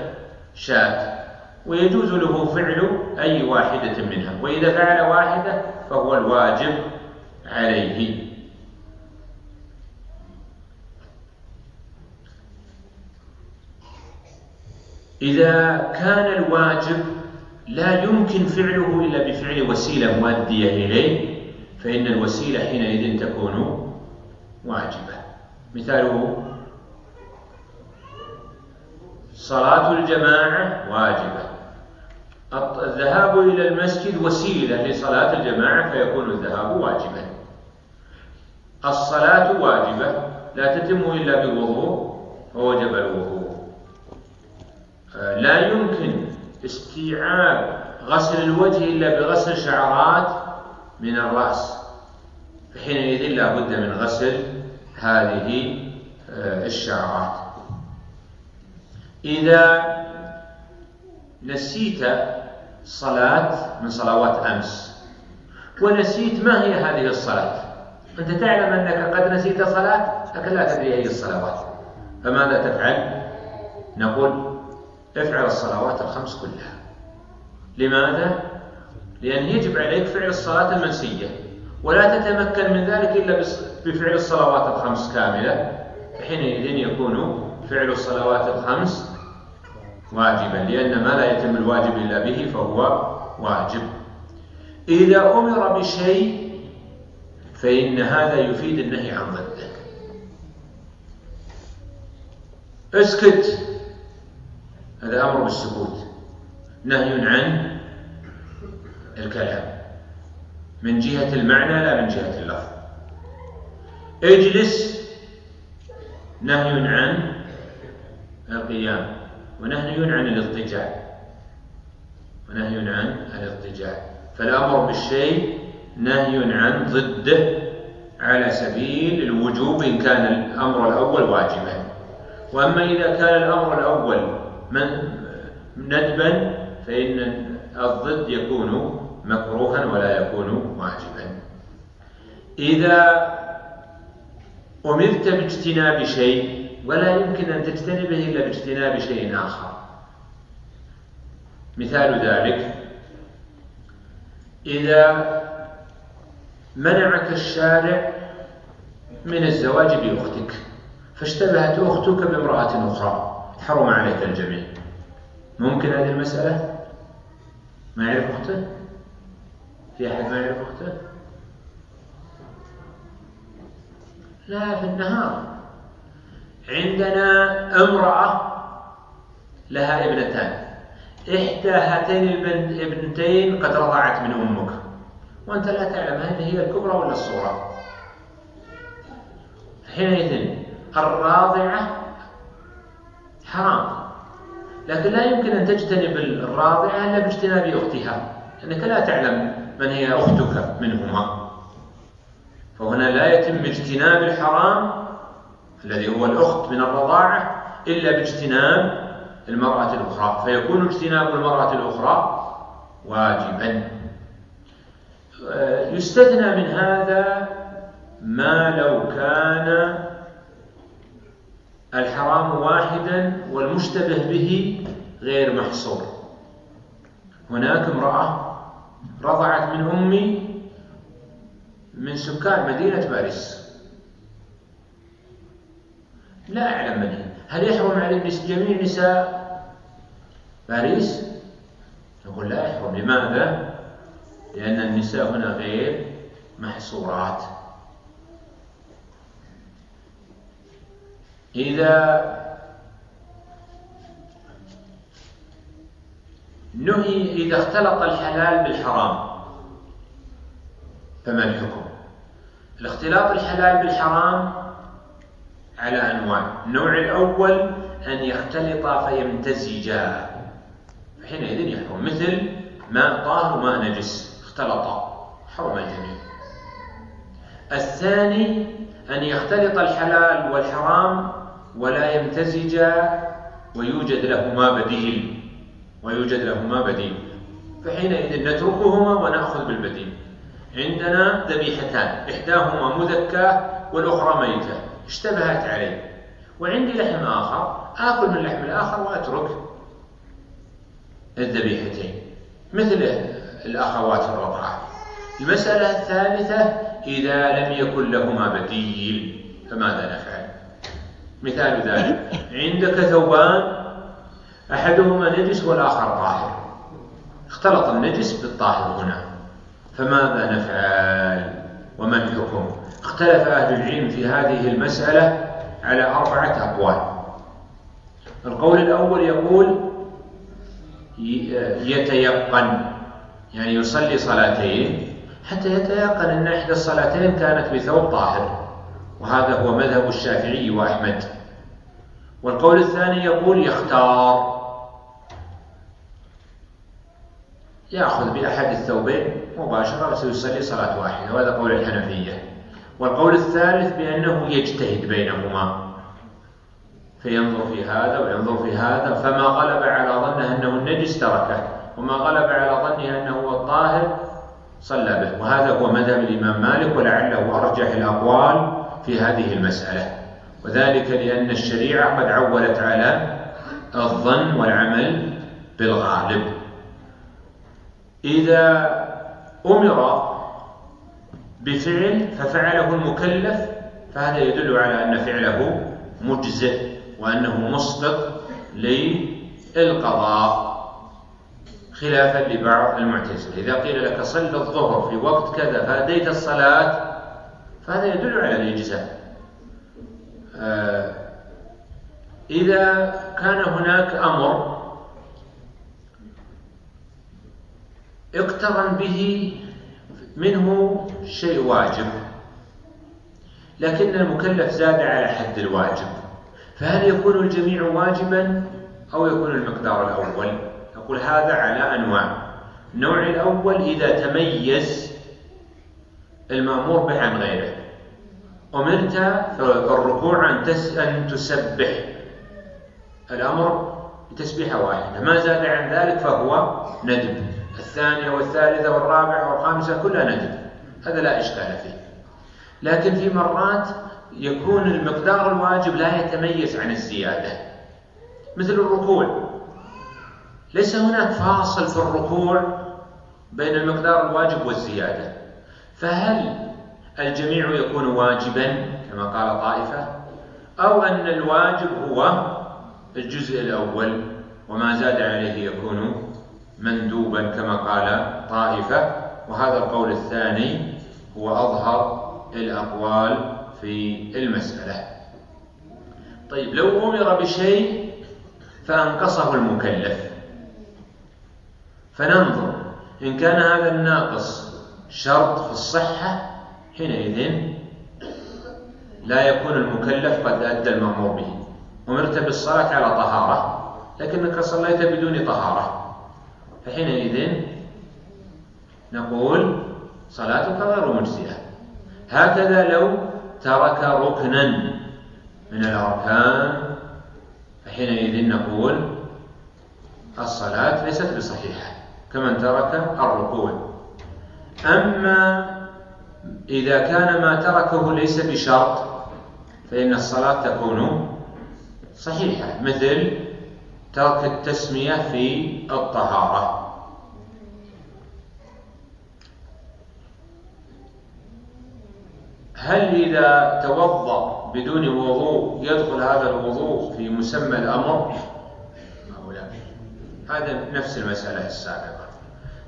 شاة. ويجوز له فعل أي واحدة منها وإذا فعل واحدة فهو الواجب عليه. إذا كان الواجب لا يمكن فعله إلا بفعل وسيلة مؤدية إليه فإن الوسيلة حينئذ تكون واجبة. مثاله صلاة الجماعة واجبة. الذهاب إلى المسجد وسيلة لصلاة الجماعة فيكون الذهاب واجبا. الصلاة واجبة لا تتم إلا بوضوء فوجب الوضوء. لا يمكن استيعاب غسل الوجه إلا بغسل شعرات من الرأس. فحينئذ لا بد من غسل هذه آه، الشعرات. إذا نسيت صلاة من صلوات أمس ونسيت ما هي هذه الصلاة؟ أنت تعلم أنك قد نسيت صلاة لكن لا تدري أي الصلوات. فماذا تفعل؟ نقول افعل الصلوات الخمس كلها. لماذا؟ لأن يجب عليك فعل الصلاة المنسية ولا تتمكن من ذلك إلا بفعل الصلوات الخمس كاملة. حينئذ يكون فعل الصلوات الخمس واجبا لأن ما لا يتم الواجب إلا به فهو واجب. إذا أمر بشيء فإن هذا يفيد النهي عن ضده. اسكت. هذا أمر بالسكوت. نهي عن الكلام. من جهة المعنى لا من جهة اللفظ. اجلس. نهي عن القيام. ونهي عن الاضطجاع ونهي عن الاضطجاع فالأمر بالشيء نهي عن ضده على سبيل الوجوب إن كان الأمر الأول واجبا. وأما إذا كان الأمر الأول من ندبا فإن الضد يكون مكروها ولا يكون واجبا. إذا أمرت باجتناب شيء ولا يمكن أن تجتنبه إلا باجتناب شيء آخر. مثال ذلك إذا منعك الشارع من الزواج بأختك فاشتبهت أختك بامرأة أخرى. حرم عليك الجميع. ممكن هذه المسألة؟ ما يعرف أخته؟ في أحد ما يعرف أخته؟ لا في النهار. عندنا امرأة لها ابنتان. إحدى هاتين الابنتين قد رضعت من أمك. وأنت لا تعلم هل هي الكبرى ولا الصغرى. حينئذ الراضعة حرام. لكن لا يمكن أن تجتنب الراضعة إلا باجتناب أختها لأنك لا تعلم من هي أختك منهما. فهنا لا يتم اجتناب الحرام الذي هو الأخت من الرضاعة إلا باجتناب المرأة الأخرى. فيكون اجتناب المرأة الأخرى واجبا. يستثنى من هذا ما لو كان الحرام واحدا والمشتبه به غير محصور. هناك امرأة رضعت من أمي من سكان مدينة باريس. لا أعلم من هي. هل يحرم على جميع نساء باريس؟ نقول لا يحرم. لماذا؟ لأن النساء هنا غير محصورات. إذا نهي إذا اختلط الحلال بالحرام فما الحكم؟ الاختلاط الحلال بالحرام على أنواع. النوع الأول أن يختلطا فيمتزجا. فحينئذ يحرم. مثل ماء طاهر وماء نجس. اختلطا حرم الجميع. الثاني أن يختلط الحلال والحرام ولا يمتزجا ويوجد لهما بديل. ويوجد لهما بديل. فحينئذ نتركهما ونأخذ بالبديل. عندنا ذبيحتان. إحداهما مذكاة والأخرى ميتة. اشتبهت علي وعندي لحم آخر. آكل من اللحم الآخر وأترك الذبيحتين. مثل الأخوات الرضعة المسألة الثالثة إذا لم يكن لهما بديل فماذا نفعل؟ مثال ذلك. عندك ثوبان أحدهما نجس والآخر طاهر. اختلط النجس بالطاهر هنا. فماذا نفعل؟ وما الحكم؟ اختلف أهل العلم في هذه المسألة على أربعة أقوال. القول الأول يقول يتيقن يعني يصلي صلاتين حتى يتيقن أن إحدى الصلاتين كانت بثوب طاهر. وهذا هو مذهب الشافعي وأحمد. والقول الثاني يقول يختار. يأخذ بأحد الثوبين مباشرة وسيصلي صلاة واحدة وهذا قول الحنفية. والقول الثالث بأنه يجتهد بينهما. فينظر في هذا وينظر في هذا فما غلب على ظنه أنه النجس تركه وما غلب على ظنه أنه هو الطاهر صلى به. وهذا هو مذهب الإمام مالك ولعله أرجح الأقوال. في هذه المسألة. وذلك لأن الشريعة قد عولت على الظن والعمل بالغالب. إذا أمر بفعل ففعله المكلف فهذا يدل على أن فعله مجزئ وأنه مسقط للقضاء خلافا لبعض المعتزلة. إذا قيل لك صل الظهر في وقت كذا فأديت الصلاة فهذا يدل على الإجزاء. آه، إذا كان هناك أمر اقترن به منه شيء واجب لكن المكلف زاد على حد الواجب فهل يكون الجميع واجبا أو يكون المقدار الأول؟ أقول هذا على أنواع. النوع الأول إذا تميز المأمور به عن غيره. أمرت الركوع أن أن تسبح. الأمر بتسبيحة واحدة ما زاد عن ذلك فهو ندب. الثانية والثالثة والرابعة والخامسة كلها ندب. هذا لا إشكال فيه. لكن في مرات يكون المقدار الواجب لا يتميز عن الزيادة. مثل الركوع. ليس هناك فاصل في الركوع بين المقدار الواجب والزيادة. فهل الجميع يكون واجبا كما قال طائفة؟ أو أن الواجب هو الجزء الأول وما زاد عليه يكون مندوبا كما قال طائفة؟ وهذا القول الثاني هو أظهر الأقوال في المسألة. طيب لو أمر بشيء فأنقصه المكلف. فننظر إن كان هذا الناقص شرط في الصحة حينئذ لا يكون المكلف قد أدى المأمور به. أمرت بالصلاة على طهارة لكنك صليت بدون طهارة. فحينئذ نقول صلاتك غير مجزئة. هكذا لو ترك ركنا من الأركان فحينئذ نقول الصلاة ليست بصحيحة كمن ترك الركوع. أما إذا كان ما تركه ليس بشرط فإن الصلاة تكون صحيحة مثل ترك التسمية في الطهارة. هل إذا توضأ بدون وضوء يدخل هذا الوضوء في مسمى الأمر؟ لا. هذا نفس المسألة السابقة.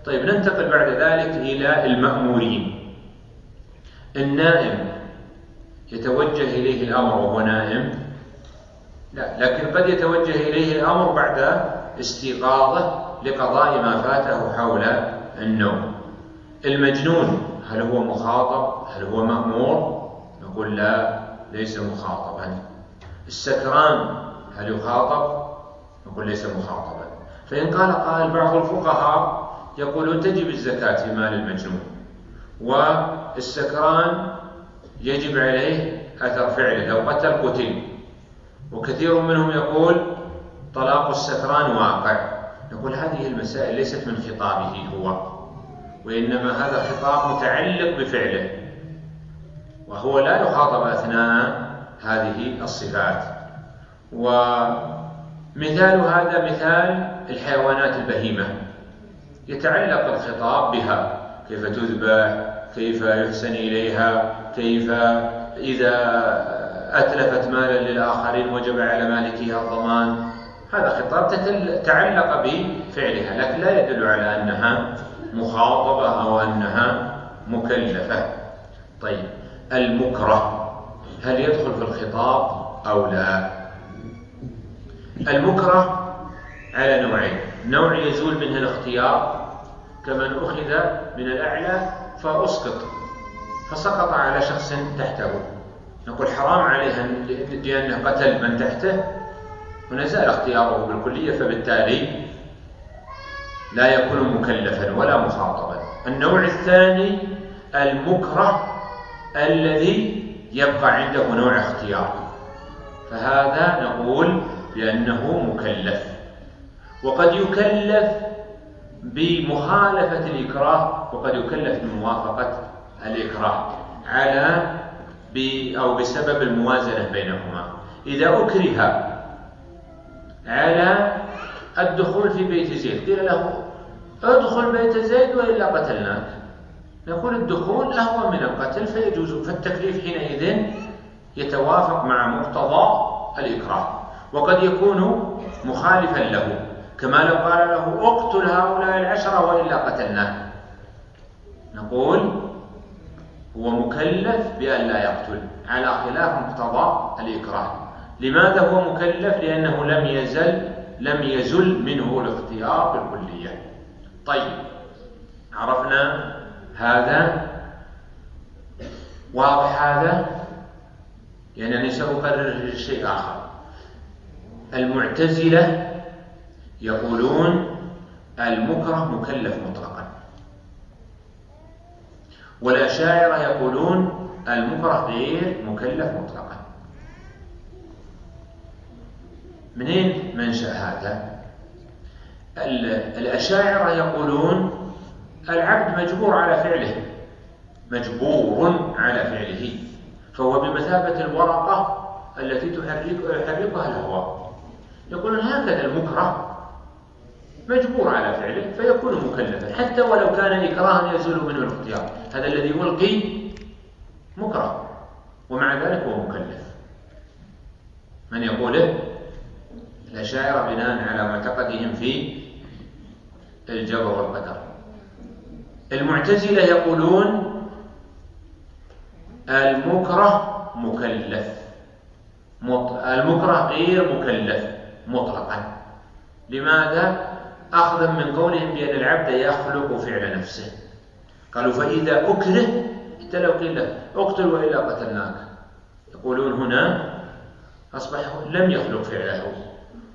طيب ننتقل بعد ذلك إلى المأمورين. النائم يتوجه إليه الأمر وهو نائم. لا لكن قد يتوجه إليه الأمر بعد استيقاظه لقضاء ما فاته حول النوم. المجنون هل هو مخاطب؟ هل هو مأمور؟ نقول لا ليس مخاطبا. السكران هل يخاطب؟ نقول ليس مخاطبا. فإن قال قائل بعض الفقهاء يقولون تجب الزكاة في مال المجنون. والسكران يجب عليه أثر فعله لو قتل قتل. وكثير منهم يقول طلاق السكران واقع. نقول هذه المسائل ليست من خطابه هو وإنما هذا خطاب متعلق بفعله. وهو لا يخاطب أثناء هذه الصفات. ومثال هذا مثال الحيوانات البهيمة. يتعلق الخطاب بها. كيف تذبح؟ كيف يحسن إليها؟ كيف إذا أتلفت مالا للآخرين وجب على مالكها الضمان؟ هذا خطاب تعلق بفعلها لكن لا يدل على أنها مخاطبة أو أنها مكلفة. طيب المكره هل يدخل في الخطاب أو لا؟ المكره على نوعين. نوع يزول منه الاختيار كمن أخذ من الأعلى فأسقط فسقط على شخص تحته. نقول حرام عليه لأنه قتل من تحته. ونزال اختياره بالكلية فبالتالي لا يكون مكلفا ولا مخاطبا. النوع الثاني المكره الذي يبقى عنده نوع اختيار. فهذا نقول بأنه مكلف. وقد يكلف بمخالفة الإكراه وقد يكلف بموافقة الإكراه على أو بسبب الموازنة بينهما. إذا أكره على الدخول في بيت زيد قيل له ادخل بيت زيد وإلا قتلناك. نقول الدخول أهون من القتل فيجوز فالتكليف حينئذ يتوافق مع مقتضى الإكراه وقد يكون مخالفا له. كما لو قال له اقتل هؤلاء العشرة وإلا قتلناه. نقول هو مكلف بأن لا يقتل. على خلاف مقتضى الإكراه. لماذا هو مكلف؟ لأنه لم يزل لم يزل منه الاختيار بالكلية. طيب عرفنا هذا. واضح هذا؟ لأنني سأقرر شيء آخر. المعتزلة يقولون المكره مكلف مطلقا. والأشاعرة يقولون المكره غير مكلف مطلقا. منين منشأ هذا؟ الأشاعرة يقولون العبد مجبور على فعله. مجبور على فعله. فهو بمثابة الورقة التي تحرك يحركها الهواء. يقولون هكذا المكره مجبور على فعله فيكون مكلفا حتى ولو كان إكراها يزول منه الاختيار. هذا الذي يلقي مكره ومع ذلك هو مكلف. من يقوله الأشاعرة بناء على معتقدهم في الجبر والقدر. المعتزلة يقولون المكره مكلف. المكره غير مكلف مطلقا. لماذا؟ أخذا من قولهم بأن العبد يخلق فعل نفسه. قالوا فإذا أكره حتى لو قيل له اقتل وإلا قتلناك. يقولون هنا أصبح لم يخلق فعله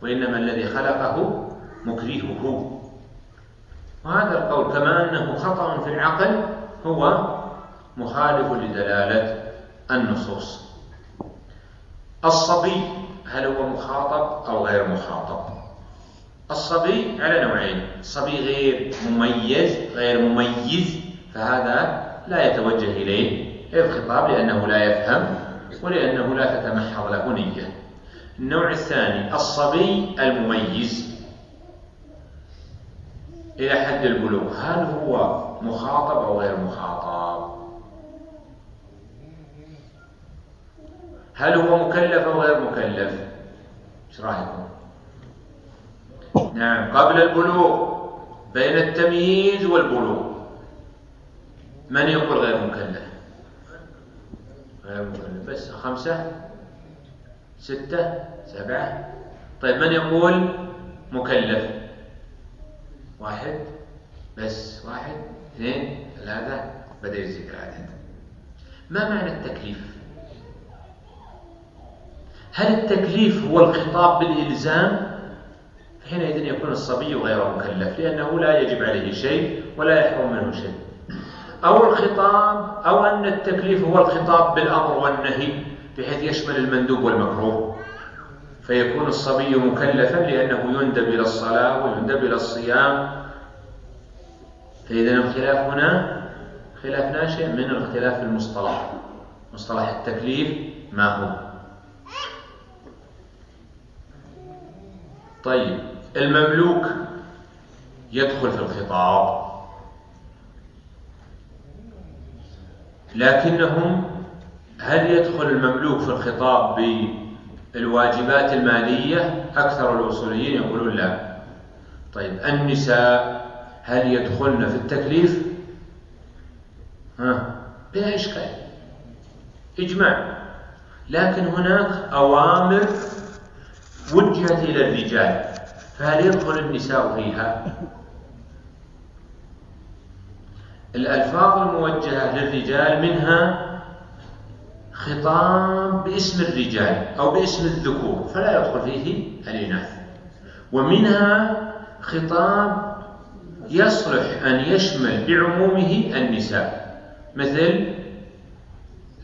وإنما الذي خلقه مكرهه. وهذا القول كما أنه خطأ في العقل هو مخالف لدلالة النصوص. الصبي هل هو مخاطب أو غير مخاطب؟ الصبي على نوعين. صبي غير مميز غير مميز فهذا لا يتوجه إليه الخطاب لأنه لا يفهم ولأنه لا تتمحض له نية. النوع الثاني الصبي المميز. إلى حد البلوغ هل هو مخاطب أو غير مخاطب؟ هل هو مكلف أو غير مكلف؟ إيش رأيكم؟ نعم قبل البلوغ بين التمييز والبلوغ. من يقول غير مكلف؟ غير مكلف. بس خمسة ستة سبعة. طيب من يقول مكلف؟ واحد بس واحد اثنين ثلاثة. بدأ يزيد العدد. ما معنى التكليف؟ هل التكليف هو الخطاب بالإلزام؟ حينئذ يكون الصبي غير مكلف لأنه لا يجب عليه شيء ولا يحرم منه شيء. أو الخطاب أو أن التكليف هو الخطاب بالأمر والنهي بحيث يشمل المندوب والمكروه. فيكون الصبي مكلفا لأنه يندب إلى الصلاة ويندب إلى الصيام. فإذا الخلاف هنا خلاف ناشئ من الاختلاف في المصطلح. مصطلح التكليف ما هو؟ طيب. المملوك يدخل في الخطاب. لكنهم هل يدخل المملوك في الخطاب بالواجبات المالية؟ أكثر الأصوليين يقولون لا. طيب النساء هل يدخلن في التكليف؟ ها بلا إشكال. إجماع لكن هناك أوامر وجهت إلى الرجال. فهل يدخل النساء فيها؟ الألفاظ الموجهة للرجال منها خطاب باسم الرجال أو باسم الذكور فلا يدخل فيه الإناث. ومنها خطاب يصلح أن يشمل بعمومه النساء. مثل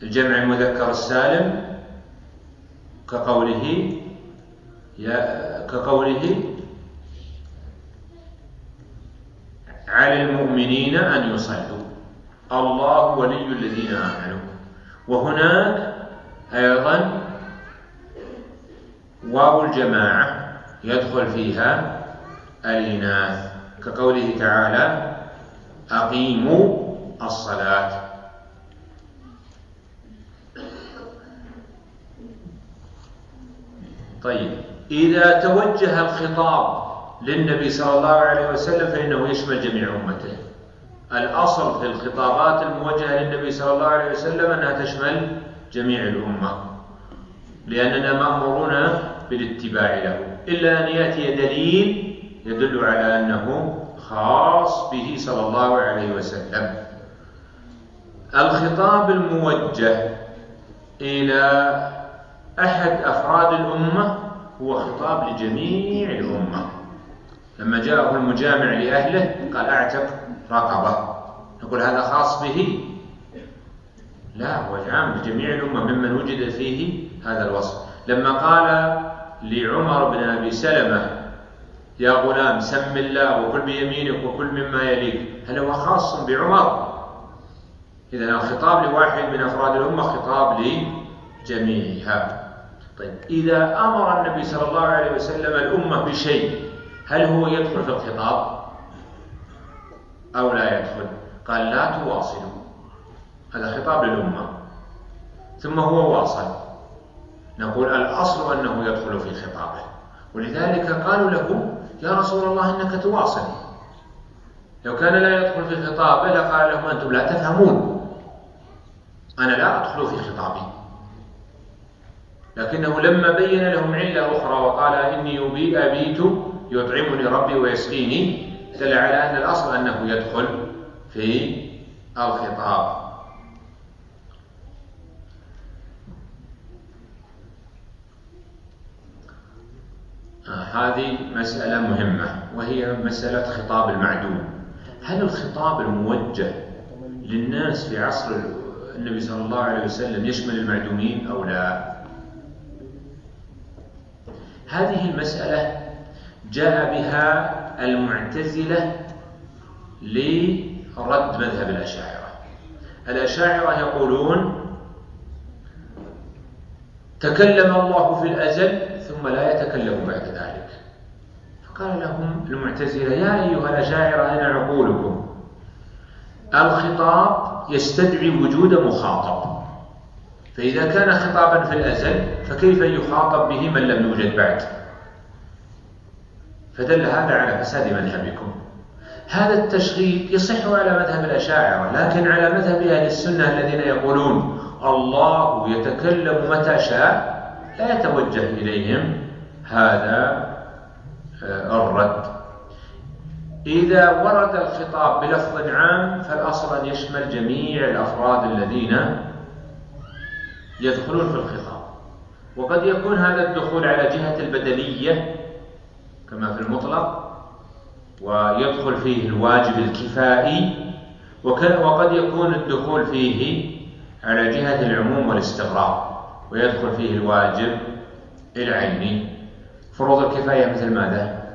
الجمع المذكر السالم كقوله يا كقوله على المؤمنين أن يصلوا. الله ولي الذين آمنوا. وهناك أيضا واو الجماعة يدخل فيها الإناث. كقوله تعالى أقيموا الصلاة. طيب إذا توجه الخطاب للنبي صلى الله عليه وسلم فإنه يشمل جميع أمته. الأصل في الخطابات الموجهة للنبي صلى الله عليه وسلم أنها تشمل جميع الأمة لأننا مأمورون بالاتباع له. إلا أن يأتي دليل يدل على أنه خاص به صلى الله عليه وسلم. الخطاب الموجه إلى أحد أفراد الأمة هو خطاب لجميع الأمة. لما جاءه المجامع لأهله قال أعتق رقبة. نقول هذا خاص به؟ لا هو عام لجميع الأمة ممن وجد فيه هذا الوصف. لما قال لعمر بن أبي سلمة يا غلام سم الله وكل بيمينك وكل مما يليك. هل هو خاص بعمر؟ إذا الخطاب لواحد من أفراد الأمة خطاب لجميعها. طيب إذا أمر النبي صلى الله عليه وسلم الأمة بشيء هل هو يدخل في الخطاب أو لا يدخل؟ قال لا تواصلوا. هذا خطاب للأمة. ثم هو واصل. نقول الأصل أنه يدخل في خطابه. ولذلك قالوا له يا رسول الله إنك تواصل. لو كان لا يدخل في خطابه لقال لهم أنتم لا تفهمون. أنا لا أدخل في خطابي. لكنه لما بين لهم علة أخرى وقال إني أبيت يطعمني ربي ويسقيني دل على أن الأصل أنه يدخل في الخطاب. هذه مسألة مهمة وهي مسألة خطاب المعدوم. هل الخطاب الموجه للناس في عصر النبي صلى الله عليه وسلم يشمل المعدومين أو لا؟ هذه المسألة جاء بها المعتزلة لرد مذهب الأشاعرة. الأشاعرة يقولون تكلم الله في الأزل ثم لا يتكلم بعد ذلك. فقال لهم المعتزلة يا أيها الأشاعرة أين عقولكم؟ الخطاب يستدعي وجود مخاطب. فإذا كان خطابا في الأزل فكيف يخاطب به من لم يوجد بعد؟ فدل هذا على فساد مذهبكم. هذا التشغيل يصح على مذهب الأشاعرة لكن على مذهب أهل السنة الذين يقولون الله يتكلم متى شاء لا يتوجه إليهم. هذا آه، الرد. إذا ورد الخطاب بلفظ عام فالأصل أن يشمل جميع الأفراد الذين يدخلون في الخطاب. وقد يكون هذا الدخول على جهة البدلية كما في المطلق ويدخل فيه الواجب الكفائي وقد يكون الدخول فيه على جهة العموم والاستغراق ويدخل فيه الواجب العيني فروض الكفاية مثل ماذا؟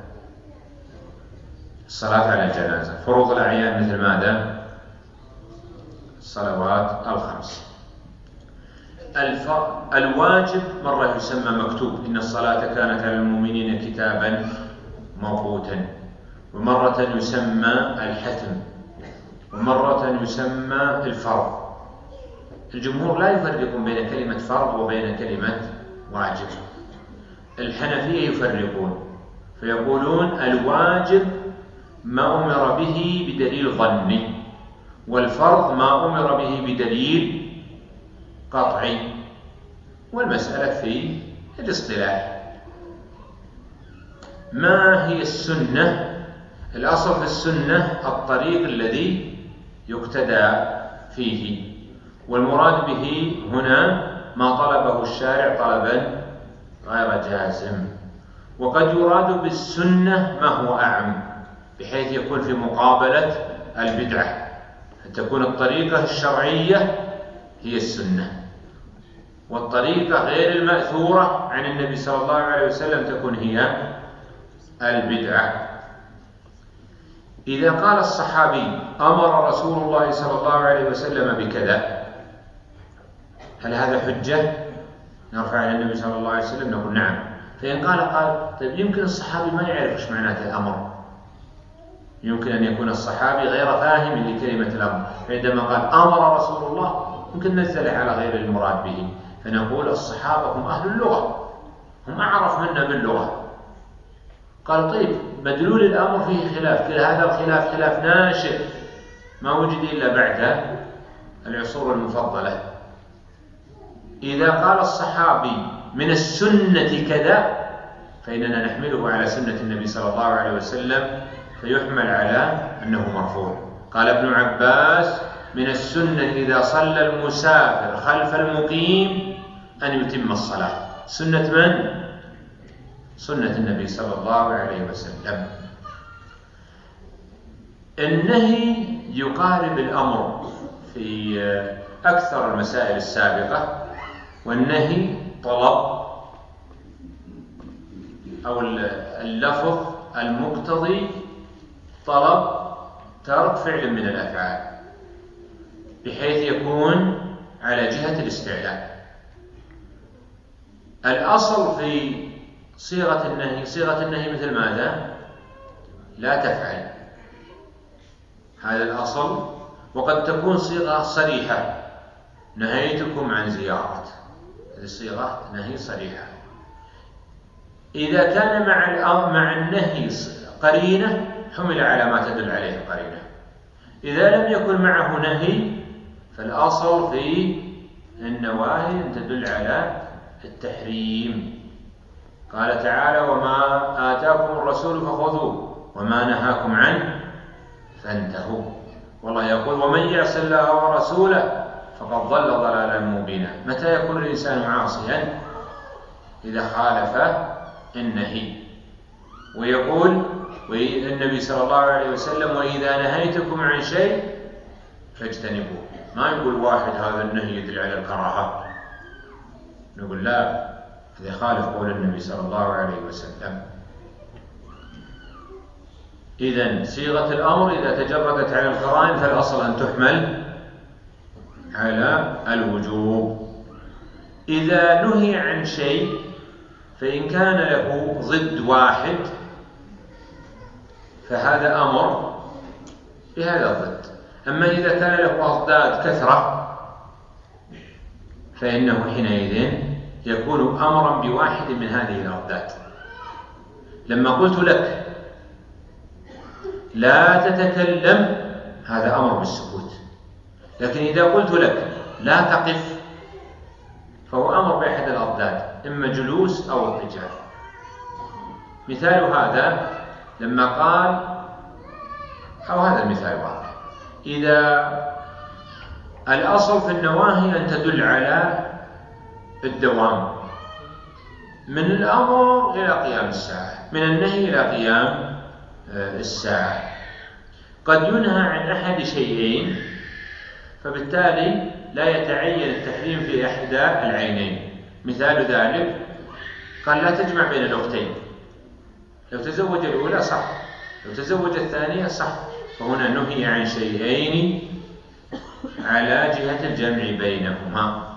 الصلاة على الجنازة فروض الأعيان مثل ماذا؟ الصلوات الخمس الواجب مرة يسمى مكتوب إن الصلاة كانت على المؤمنين كتابا موقوتا. ومرة يسمى الحتم. ومرة يسمى الفرض. الجمهور لا يفرقون بين كلمة فرض وبين كلمة واجب. الحنفية يفرقون. فيقولون الواجب ما أمر به بدليل ظني والفرض ما أمر به بدليل قطعي. والمسألة في الاصطلاح. ما هي السنة؟ الأصل في السنة الطريق الذي يقتدى فيه والمراد به هنا ما طلبه الشارع طلبا غير جازم. وقد يراد بالسنة ما هو أعم بحيث يكون في مقابلة البدعة. أن تكون الطريقة الشرعية هي السنة والطريقة غير المأثورة عن النبي صلى الله عليه وسلم تكون هي البدعة. إذا قال الصحابي أمر رسول الله صلى الله عليه وسلم بكذا هل هذا حجة؟ نرفع على النبي صلى الله عليه وسلم نقول نعم. فإن قال قال طيب يمكن الصحابي ما يعرف إيش معناته الأمر. يمكن أن يكون الصحابي غير فاهم لكلمة الأمر. عندما قال أمر رسول الله يمكن نزله على غير المراد به. فنقول الصحابة هم أهل اللغة. هم أعرف منا باللغة. قال طيب مدلول الأمر فيه خلاف. كل هذا الخلاف خلاف ناشئ. ما وجد إلا بعد العصور المفضلة. إذا قال الصحابي من السنة كذا فإننا نحمله على سنة النبي صلى الله عليه وسلم فيحمل على أنه مرفوع. قال ابن عباس من السنة إذا صلى المسافر خلف المقيم أن يتم الصلاة. سنة من؟ سنة النبي صلى الله عليه وسلم. النهي يقارب الأمر في أكثر المسائل السابقة والنهي طلب أو اللفظ المقتضي طلب ترك فعل من الأفعال بحيث يكون على جهة الاستعلاء. الأصل في صيغة النهي صيغة النهي مثل ماذا؟ لا تفعل. هذا الأصل. وقد تكون صيغة صريحة. نهيتكم عن زيارة. هذه صيغة نهي صريحة. إذا كان مع مع النهي قرينة حمل على ما تدل عليه القرينة. إذا لم يكن معه نهي فالأصل في النواهي أن تدل على التحريم. قال تعالى وما آتاكم الرسول فخذوه وما نهاكم عنه فانتهوا. والله يقول ومن يعص الله ورسوله فقد ضل ضلالا مبينا. متى يكون الإنسان عاصيا؟ إذا خالف النهي. ويقول النبي صلى الله عليه وسلم وإذا نهيتكم عن شيء فاجتنبوه. ما يقول واحد هذا النهي يدل على الكراهة. نقول لا. هذا يخالف قول النبي صلى الله عليه وسلم. إذا صيغة الأمر إذا تجردت على القرائن فالأصل أن تحمل على الوجوب. إذا نهي عن شيء فإن كان له ضد واحد فهذا أمر بهذا الضد. أما إذا كان له أضداد كثرة فإنه حينئذ يكون أمرا بواحد من هذه الأضداد لما قلت لك لا تتكلم هذا أمر بالسكوت. لكن إذا قلت لك لا تقف فهو أمر بأحد الأضداد إما جلوس أو اضطجاع مثال هذا لما قال أو هذا المثال واضح. إذا الأصل في النواهي أن تدل على الدوام. من الأمر إلى قيام الساعة. من النهي إلى قيام آه، الساعة. قد ينهى عن أحد شيئين فبالتالي لا يتعين التحريم في إحدى العينين. مثال ذلك قال لا تجمع بين الأختين. لو تزوج الأولى صح لو تزوج الثانية صح. فهنا نهي عن شيئين على جهة الجمع بينهما.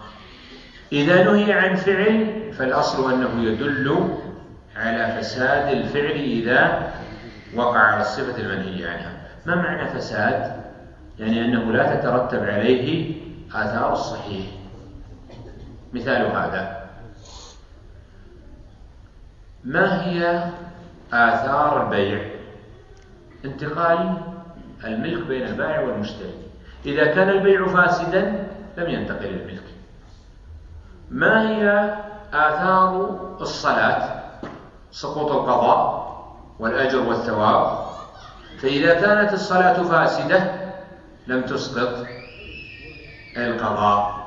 إذا نهي عن فعل فالأصل أنه يدل على فساد الفعل إذا وقع على الصفة المنهي عنها. ما معنى فساد؟ يعني أنه لا تترتب عليه آثار الصحيح. مثال هذا. ما هي آثار البيع؟ انتقال الملك بين البائع والمشتري. إذا كان البيع فاسدا لم ينتقل الملك. ما هي آثار الصلاة؟ سقوط القضاء والأجر والثواب. فإذا كانت الصلاة فاسدة لم تسقط القضاء.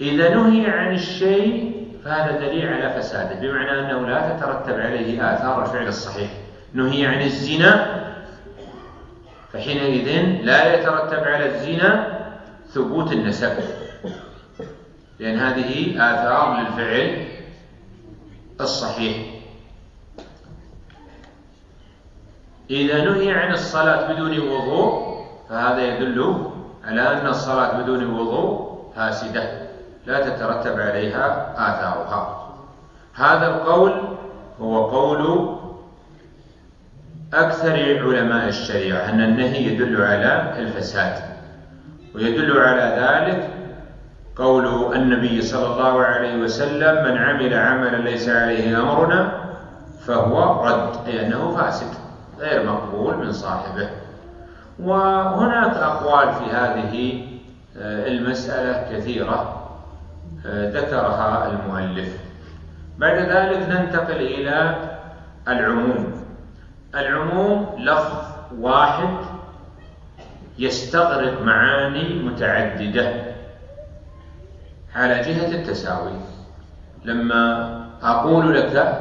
إذا نهي عن الشيء فهذا دليل على فساده بمعنى أنه لا تترتب عليه آثار الفعل الصحيح. نهي عن الزنا فحينئذ لا يترتب على الزنا ثبوت النسب. لأن هذه آثار للفعل الصحيح. إذا نهي عن الصلاة بدون وضوء فهذا يدل على أن الصلاة بدون وضوء فاسدة لا تترتب عليها آثارها. هذا القول هو قول أكثر علماء الشريعة أن النهي يدل على الفساد ويدل على ذلك قول النبي صلى الله عليه وسلم من عمل عملا ليس عليه أمرنا فهو رد أي أنه فاسد غير مقبول من صاحبه. وهناك أقوال في هذه آه، المسألة كثيرة آه، ذكرها المؤلف. بعد ذلك ننتقل إلى العموم. العموم لفظ واحد يستغرق معاني متعددة. على جهة التساوي. لما أقول لك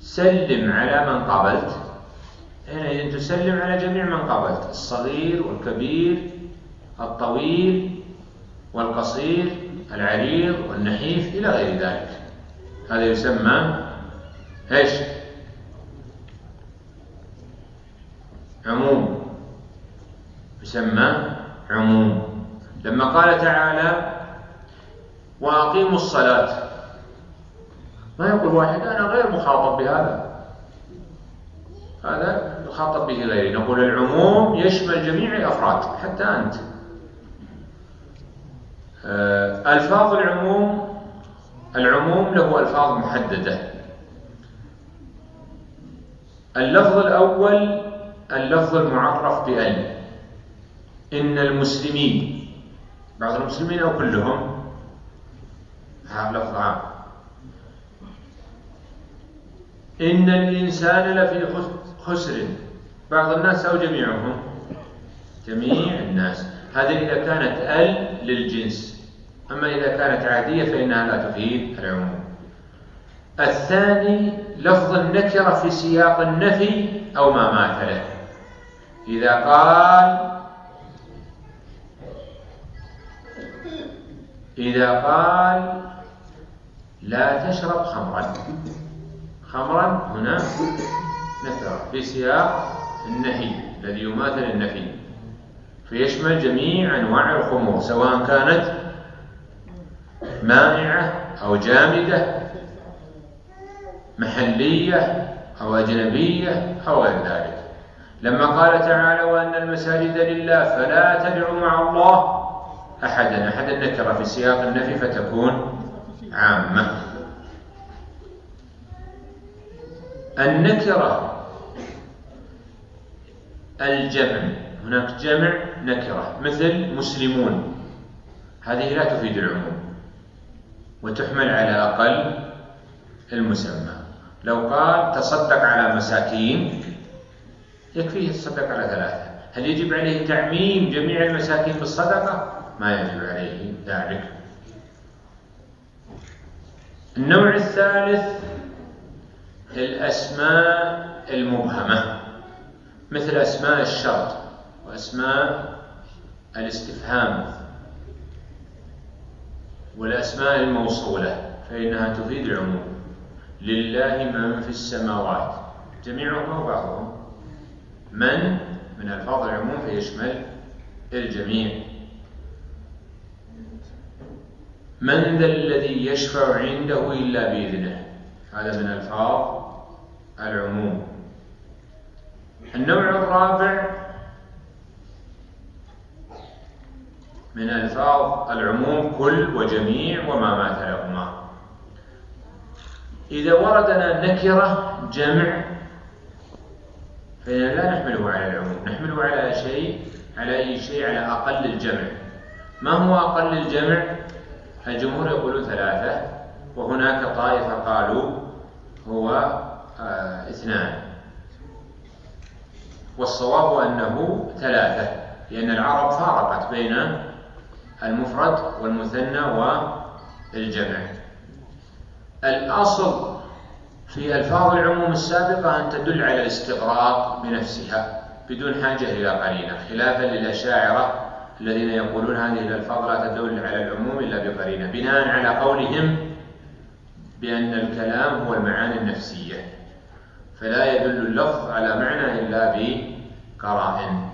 سلم على من قابلت حينئذ تسلم على جميع من قابلت الصغير والكبير الطويل والقصير العريض والنحيف إلى غير ذلك. هذا يسمى إيش؟ عموم. يسمى عموم. لما قال تعالى وأقيموا الصلاة. ما يقول واحد أنا غير مخاطب بهذا. هذا يخاطب به غيري. نقول العموم يشمل جميع الأفراد حتى أنت. آه، ألفاظ العموم العموم له ألفاظ محددة. اللفظ الأول اللفظ المعرف بأل إن المسلمين بعض المسلمين أو كلهم هذا عام. إن الإنسان لفي خسر. بعض الناس أو جميعهم. جميع الناس. هذه إذا كانت أل للجنس. أما إذا كانت عادية فإنها لا تفيد العموم. الثاني لفظ النكرة في سياق النفي أو ما ماثله إذا قال إذا قال لا تشرب خمرا. خمرا هنا نكرة في سياق النهي الذي يماثل النفي فيشمل جميع أنواع الخمور سواء كانت مائعة أو جامدة محلية أو أجنبية أو غير ذلك. لما قال تعالى وأن المساجد لله فلا تدعوا مع الله أحدا أحدا نكر في سياق النفي فتكون عامة. النكرة الجمع هناك جمع نكرة مثل مسلمون. هذه لا تفيد العموم وتحمل على أقل المسمى. لو قال تصدق على مساكين يكفيه يتصدق على ثلاثة. هل يجب عليه تعميم جميع المساكين بالصدقة؟ ما يجب عليه ذلك. النوع الثالث الأسماء المبهمة مثل أسماء الشرط وأسماء الاستفهام والأسماء الموصولة فإنها تفيد العموم. لله من في السماوات. جميعهم أو بعضهم. من؟ من ألفاظ العموم فيشمل الجميع. من ذا الذي يشفع عنده إلا بإذنه؟ هذا من ألفاظ العموم. النوع الرابع من ألفاظ العموم كل وجميع وما مات لهما. إذا وردنا نكرة جمع فإننا لا نحمله على العموم. نحمله على شيء على أي شيء؟ على أقل الجمع. ما هو أقل الجمع؟ الجمهور يقولون ثلاثة وهناك طائفة قالوا هو آه اثنان. والصواب أنه ثلاثة لأن العرب فارقت بين المفرد والمثنى والجمع. الأصل في ألفاظ العموم السابقة أن تدل على الاستغراق بنفسها بدون حاجة إلى قرينة خلافا للأشاعرة الذين يقولون هذه الألفاظ لا تدل على العموم إلا بقرينة. بناء على قولهم بأن الكلام هو المعاني النفسية. فلا يدل اللفظ على معنى إلا بقرائن.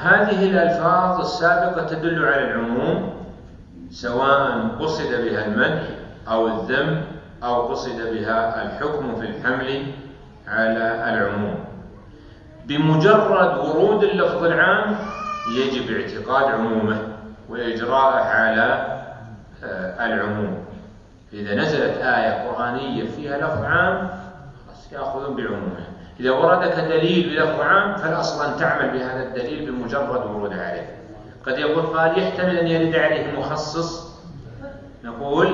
هذه الألفاظ السابقة تدل على العموم سواء قصد بها المدح أو الذم أو قصد بها الحكم في الحمل على العموم. بمجرد ورود اللفظ العام يجب اعتقاد عمومه وإجراءه على آه، العموم. إذا نزلت آية قرآنية فيها لفظ عام يأخذون بعمومه. إذا ورد كدليل بلفظ عام فالأصل أن تعمل بهذا الدليل بمجرد ورود عليه. قد يقول قال يحتمل أن يرد عليه مخصص. نقول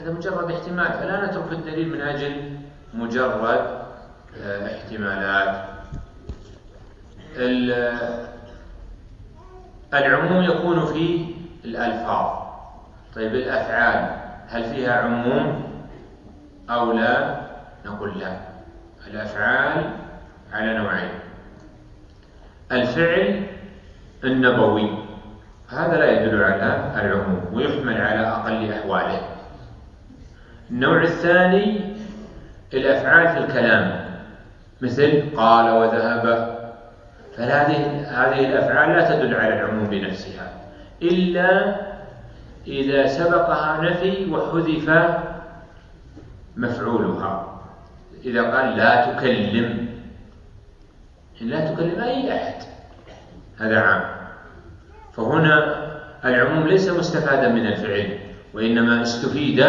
هذا مجرد احتمال فلا نترك الدليل من أجل مجرد احتمالات. العموم يكون في الألفاظ. طيب الأفعال هل فيها عموم أو لا؟ نقول لا. الأفعال على نوعين. الفعل النبوي. هذا لا يدل على العموم ويحمل على أقل أحواله. النوع الثاني الأفعال في الكلام. مثل قال وذهب. فهذه هذه الأفعال لا تدل على العموم بنفسها إلا إذا سبقها نفي وحذف مفعولها. إذا قال لا تكلم لا تكلم أي أحد هذا عام. فهنا العموم ليس مستفادا من الفعل وإنما استفيد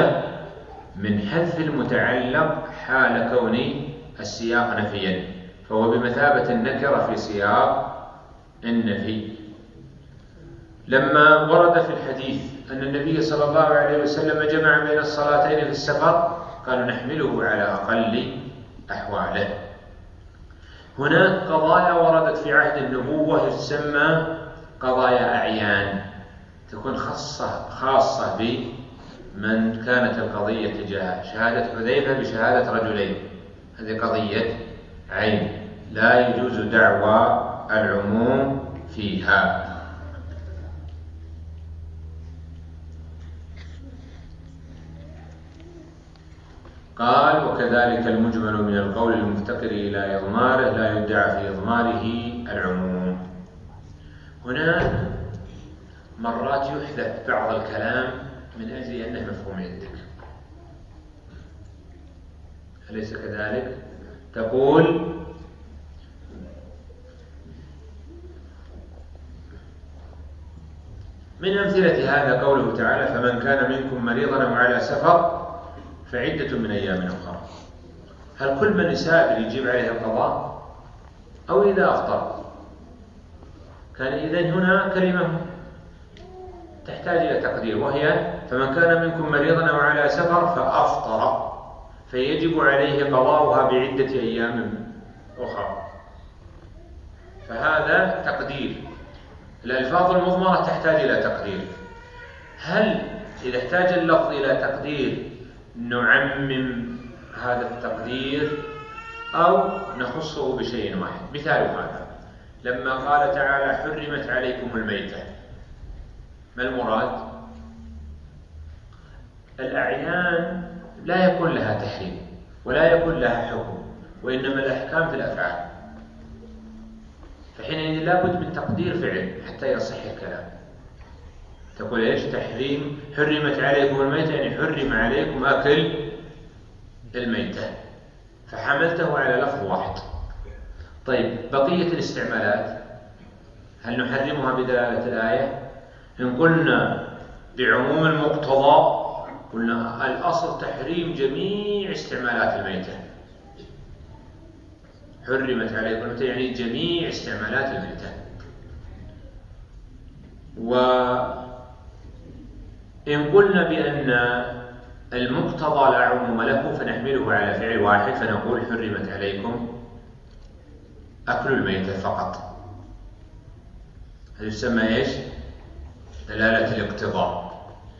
من حذف المتعلق حال كون السياق نفيا. فهو بمثابة النكرة في سياق النفي. لما ورد في الحديث أن النبي صلى الله عليه وسلم جمع بين الصلاتين في السفر قالوا نحمله على أقل أحواله. هناك قضايا وردت في عهد النبوة تسمى قضايا أعيان. تكون خاصة خاصة بمن كانت القضية تجاه شهادة حذيفة بشهادة رجلين. هذه قضية عين. لا يجوز دعوى العموم فيها. قال وكذلك المجمل من القول المفتقر إلى إضماره لا يدعى في إضماره العموم. هنا مرات يحذف بعض الكلام من أجل أنه مفهوم عندك أليس كذلك؟ تقول من أمثلة هذا قوله تعالى فمن كان منكم مريضا أو على سفر فعدة من أيام أخرى. هل كل من يسافر يجيب عليه القضاء؟ أو إذا أفطر كان إذن هنا كلمة تحتاج إلى تقدير وهي فمن كان منكم مريضا أو على سفر فأفطر. فيجب عليه قضاؤها بعدة أيام أخرى. فهذا تقدير. الألفاظ المضمرة تحتاج إلى تقدير. هل إذا احتاج اللفظ إلى تقدير نعمم هذا التقدير أو نخصه بشيء واحد؟ مثال هذا. لما قال تعالى حرمت عليكم الميتة. ما المراد؟ الأعيان لا يكون لها تحريم ولا يكون لها حكم وإنما الأحكام في الأفعال. فحينئذ لابد من تقدير فعل حتى يصح الكلام. تقول إيش؟ تحريم. حرمت عليكم الميتة يعني حرم عليكم أكل الميتة. فحملته على لفظ واحد. طيب بقية الاستعمالات هل نحرمها بدلالة الآية؟ إن قلنا بعموم المقتضى قلنا الأصل تحريم جميع استعمالات الميتة. حرمت عليكم الميتة يعني جميع استعمالات الميتة. وإن قلنا بأن المقتضى لا عموم له فنحمله على فعل واحد فنقول حرمت عليكم أكل الميتة فقط. هذا يسمى إيش؟ دلالة الاقتضاء.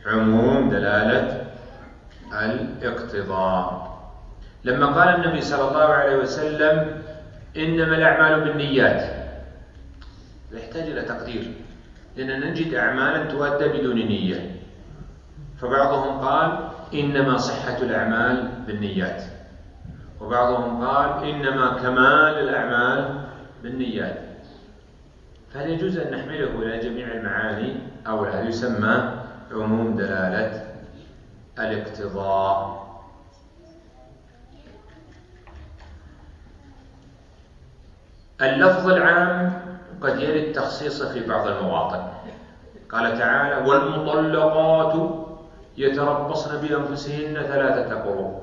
عموم دلالة الاقتضاء. لما قال النبي صلى الله عليه وسلم إنما الأعمال بالنيات يحتاج إلى تقدير لأننا نجد أعمالا تؤدى بدون نية. فبعضهم قال إنما صحة الأعمال بالنيات. وبعضهم قال إنما كمال الأعمال بالنيات. فهل يجوز أن نحمله إلى جميع المعاني؟ أو لا يسمى عموم دلالة الاقتضاء. اللفظ العام قد يرد التخصيص في بعض المواطن. قال تعالى والمطلقات يتربصن بأنفسهن ثلاثة قروء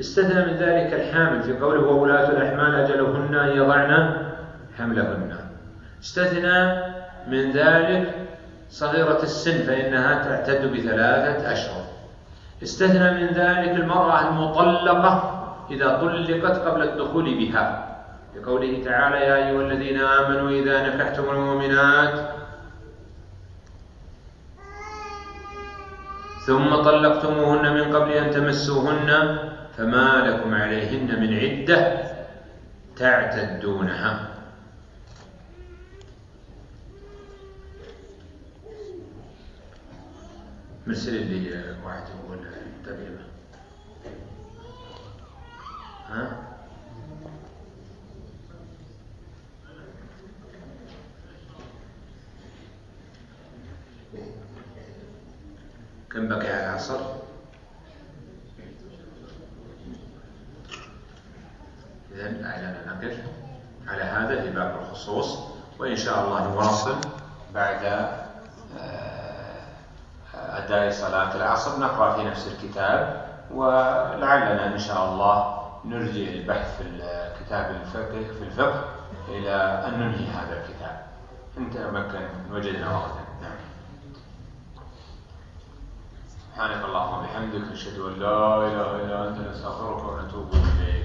استثنى من ذلك الحامل في قوله وولاة الأحمال أجلهن أن يضعن حملهن استثنى من ذلك صغيرة السن فإنها تعتد بثلاثة أشهر. استثنى من ذلك المرأة المطلقة إذا طلقت قبل الدخول بها. لقوله تعالى يا أيها الذين آمنوا إذا نكحتم المؤمنات ثم طلقتموهن من قبل أن تمسوهن فما لكم عليهن من عدة تعتدونها. مرسل لي واحد يقول تقريبا ها؟ كم بقي على العصر؟ إذا لعلنا نقف على هذا في باب الخصوص وإن شاء الله نواصل بعد آه، أداء صلاة العصر نقرأ في نفس الكتاب ولعلنا إن شاء الله نرجع البحث في كتاب الفقه في الفقه إلى أن ننهي هذا الكتاب. إن تمكن وجدنا وقتا. سبحانك اللهم وبحمدك نشهد أن لا إله إلا أنت نستغفرك ونتوب إليك.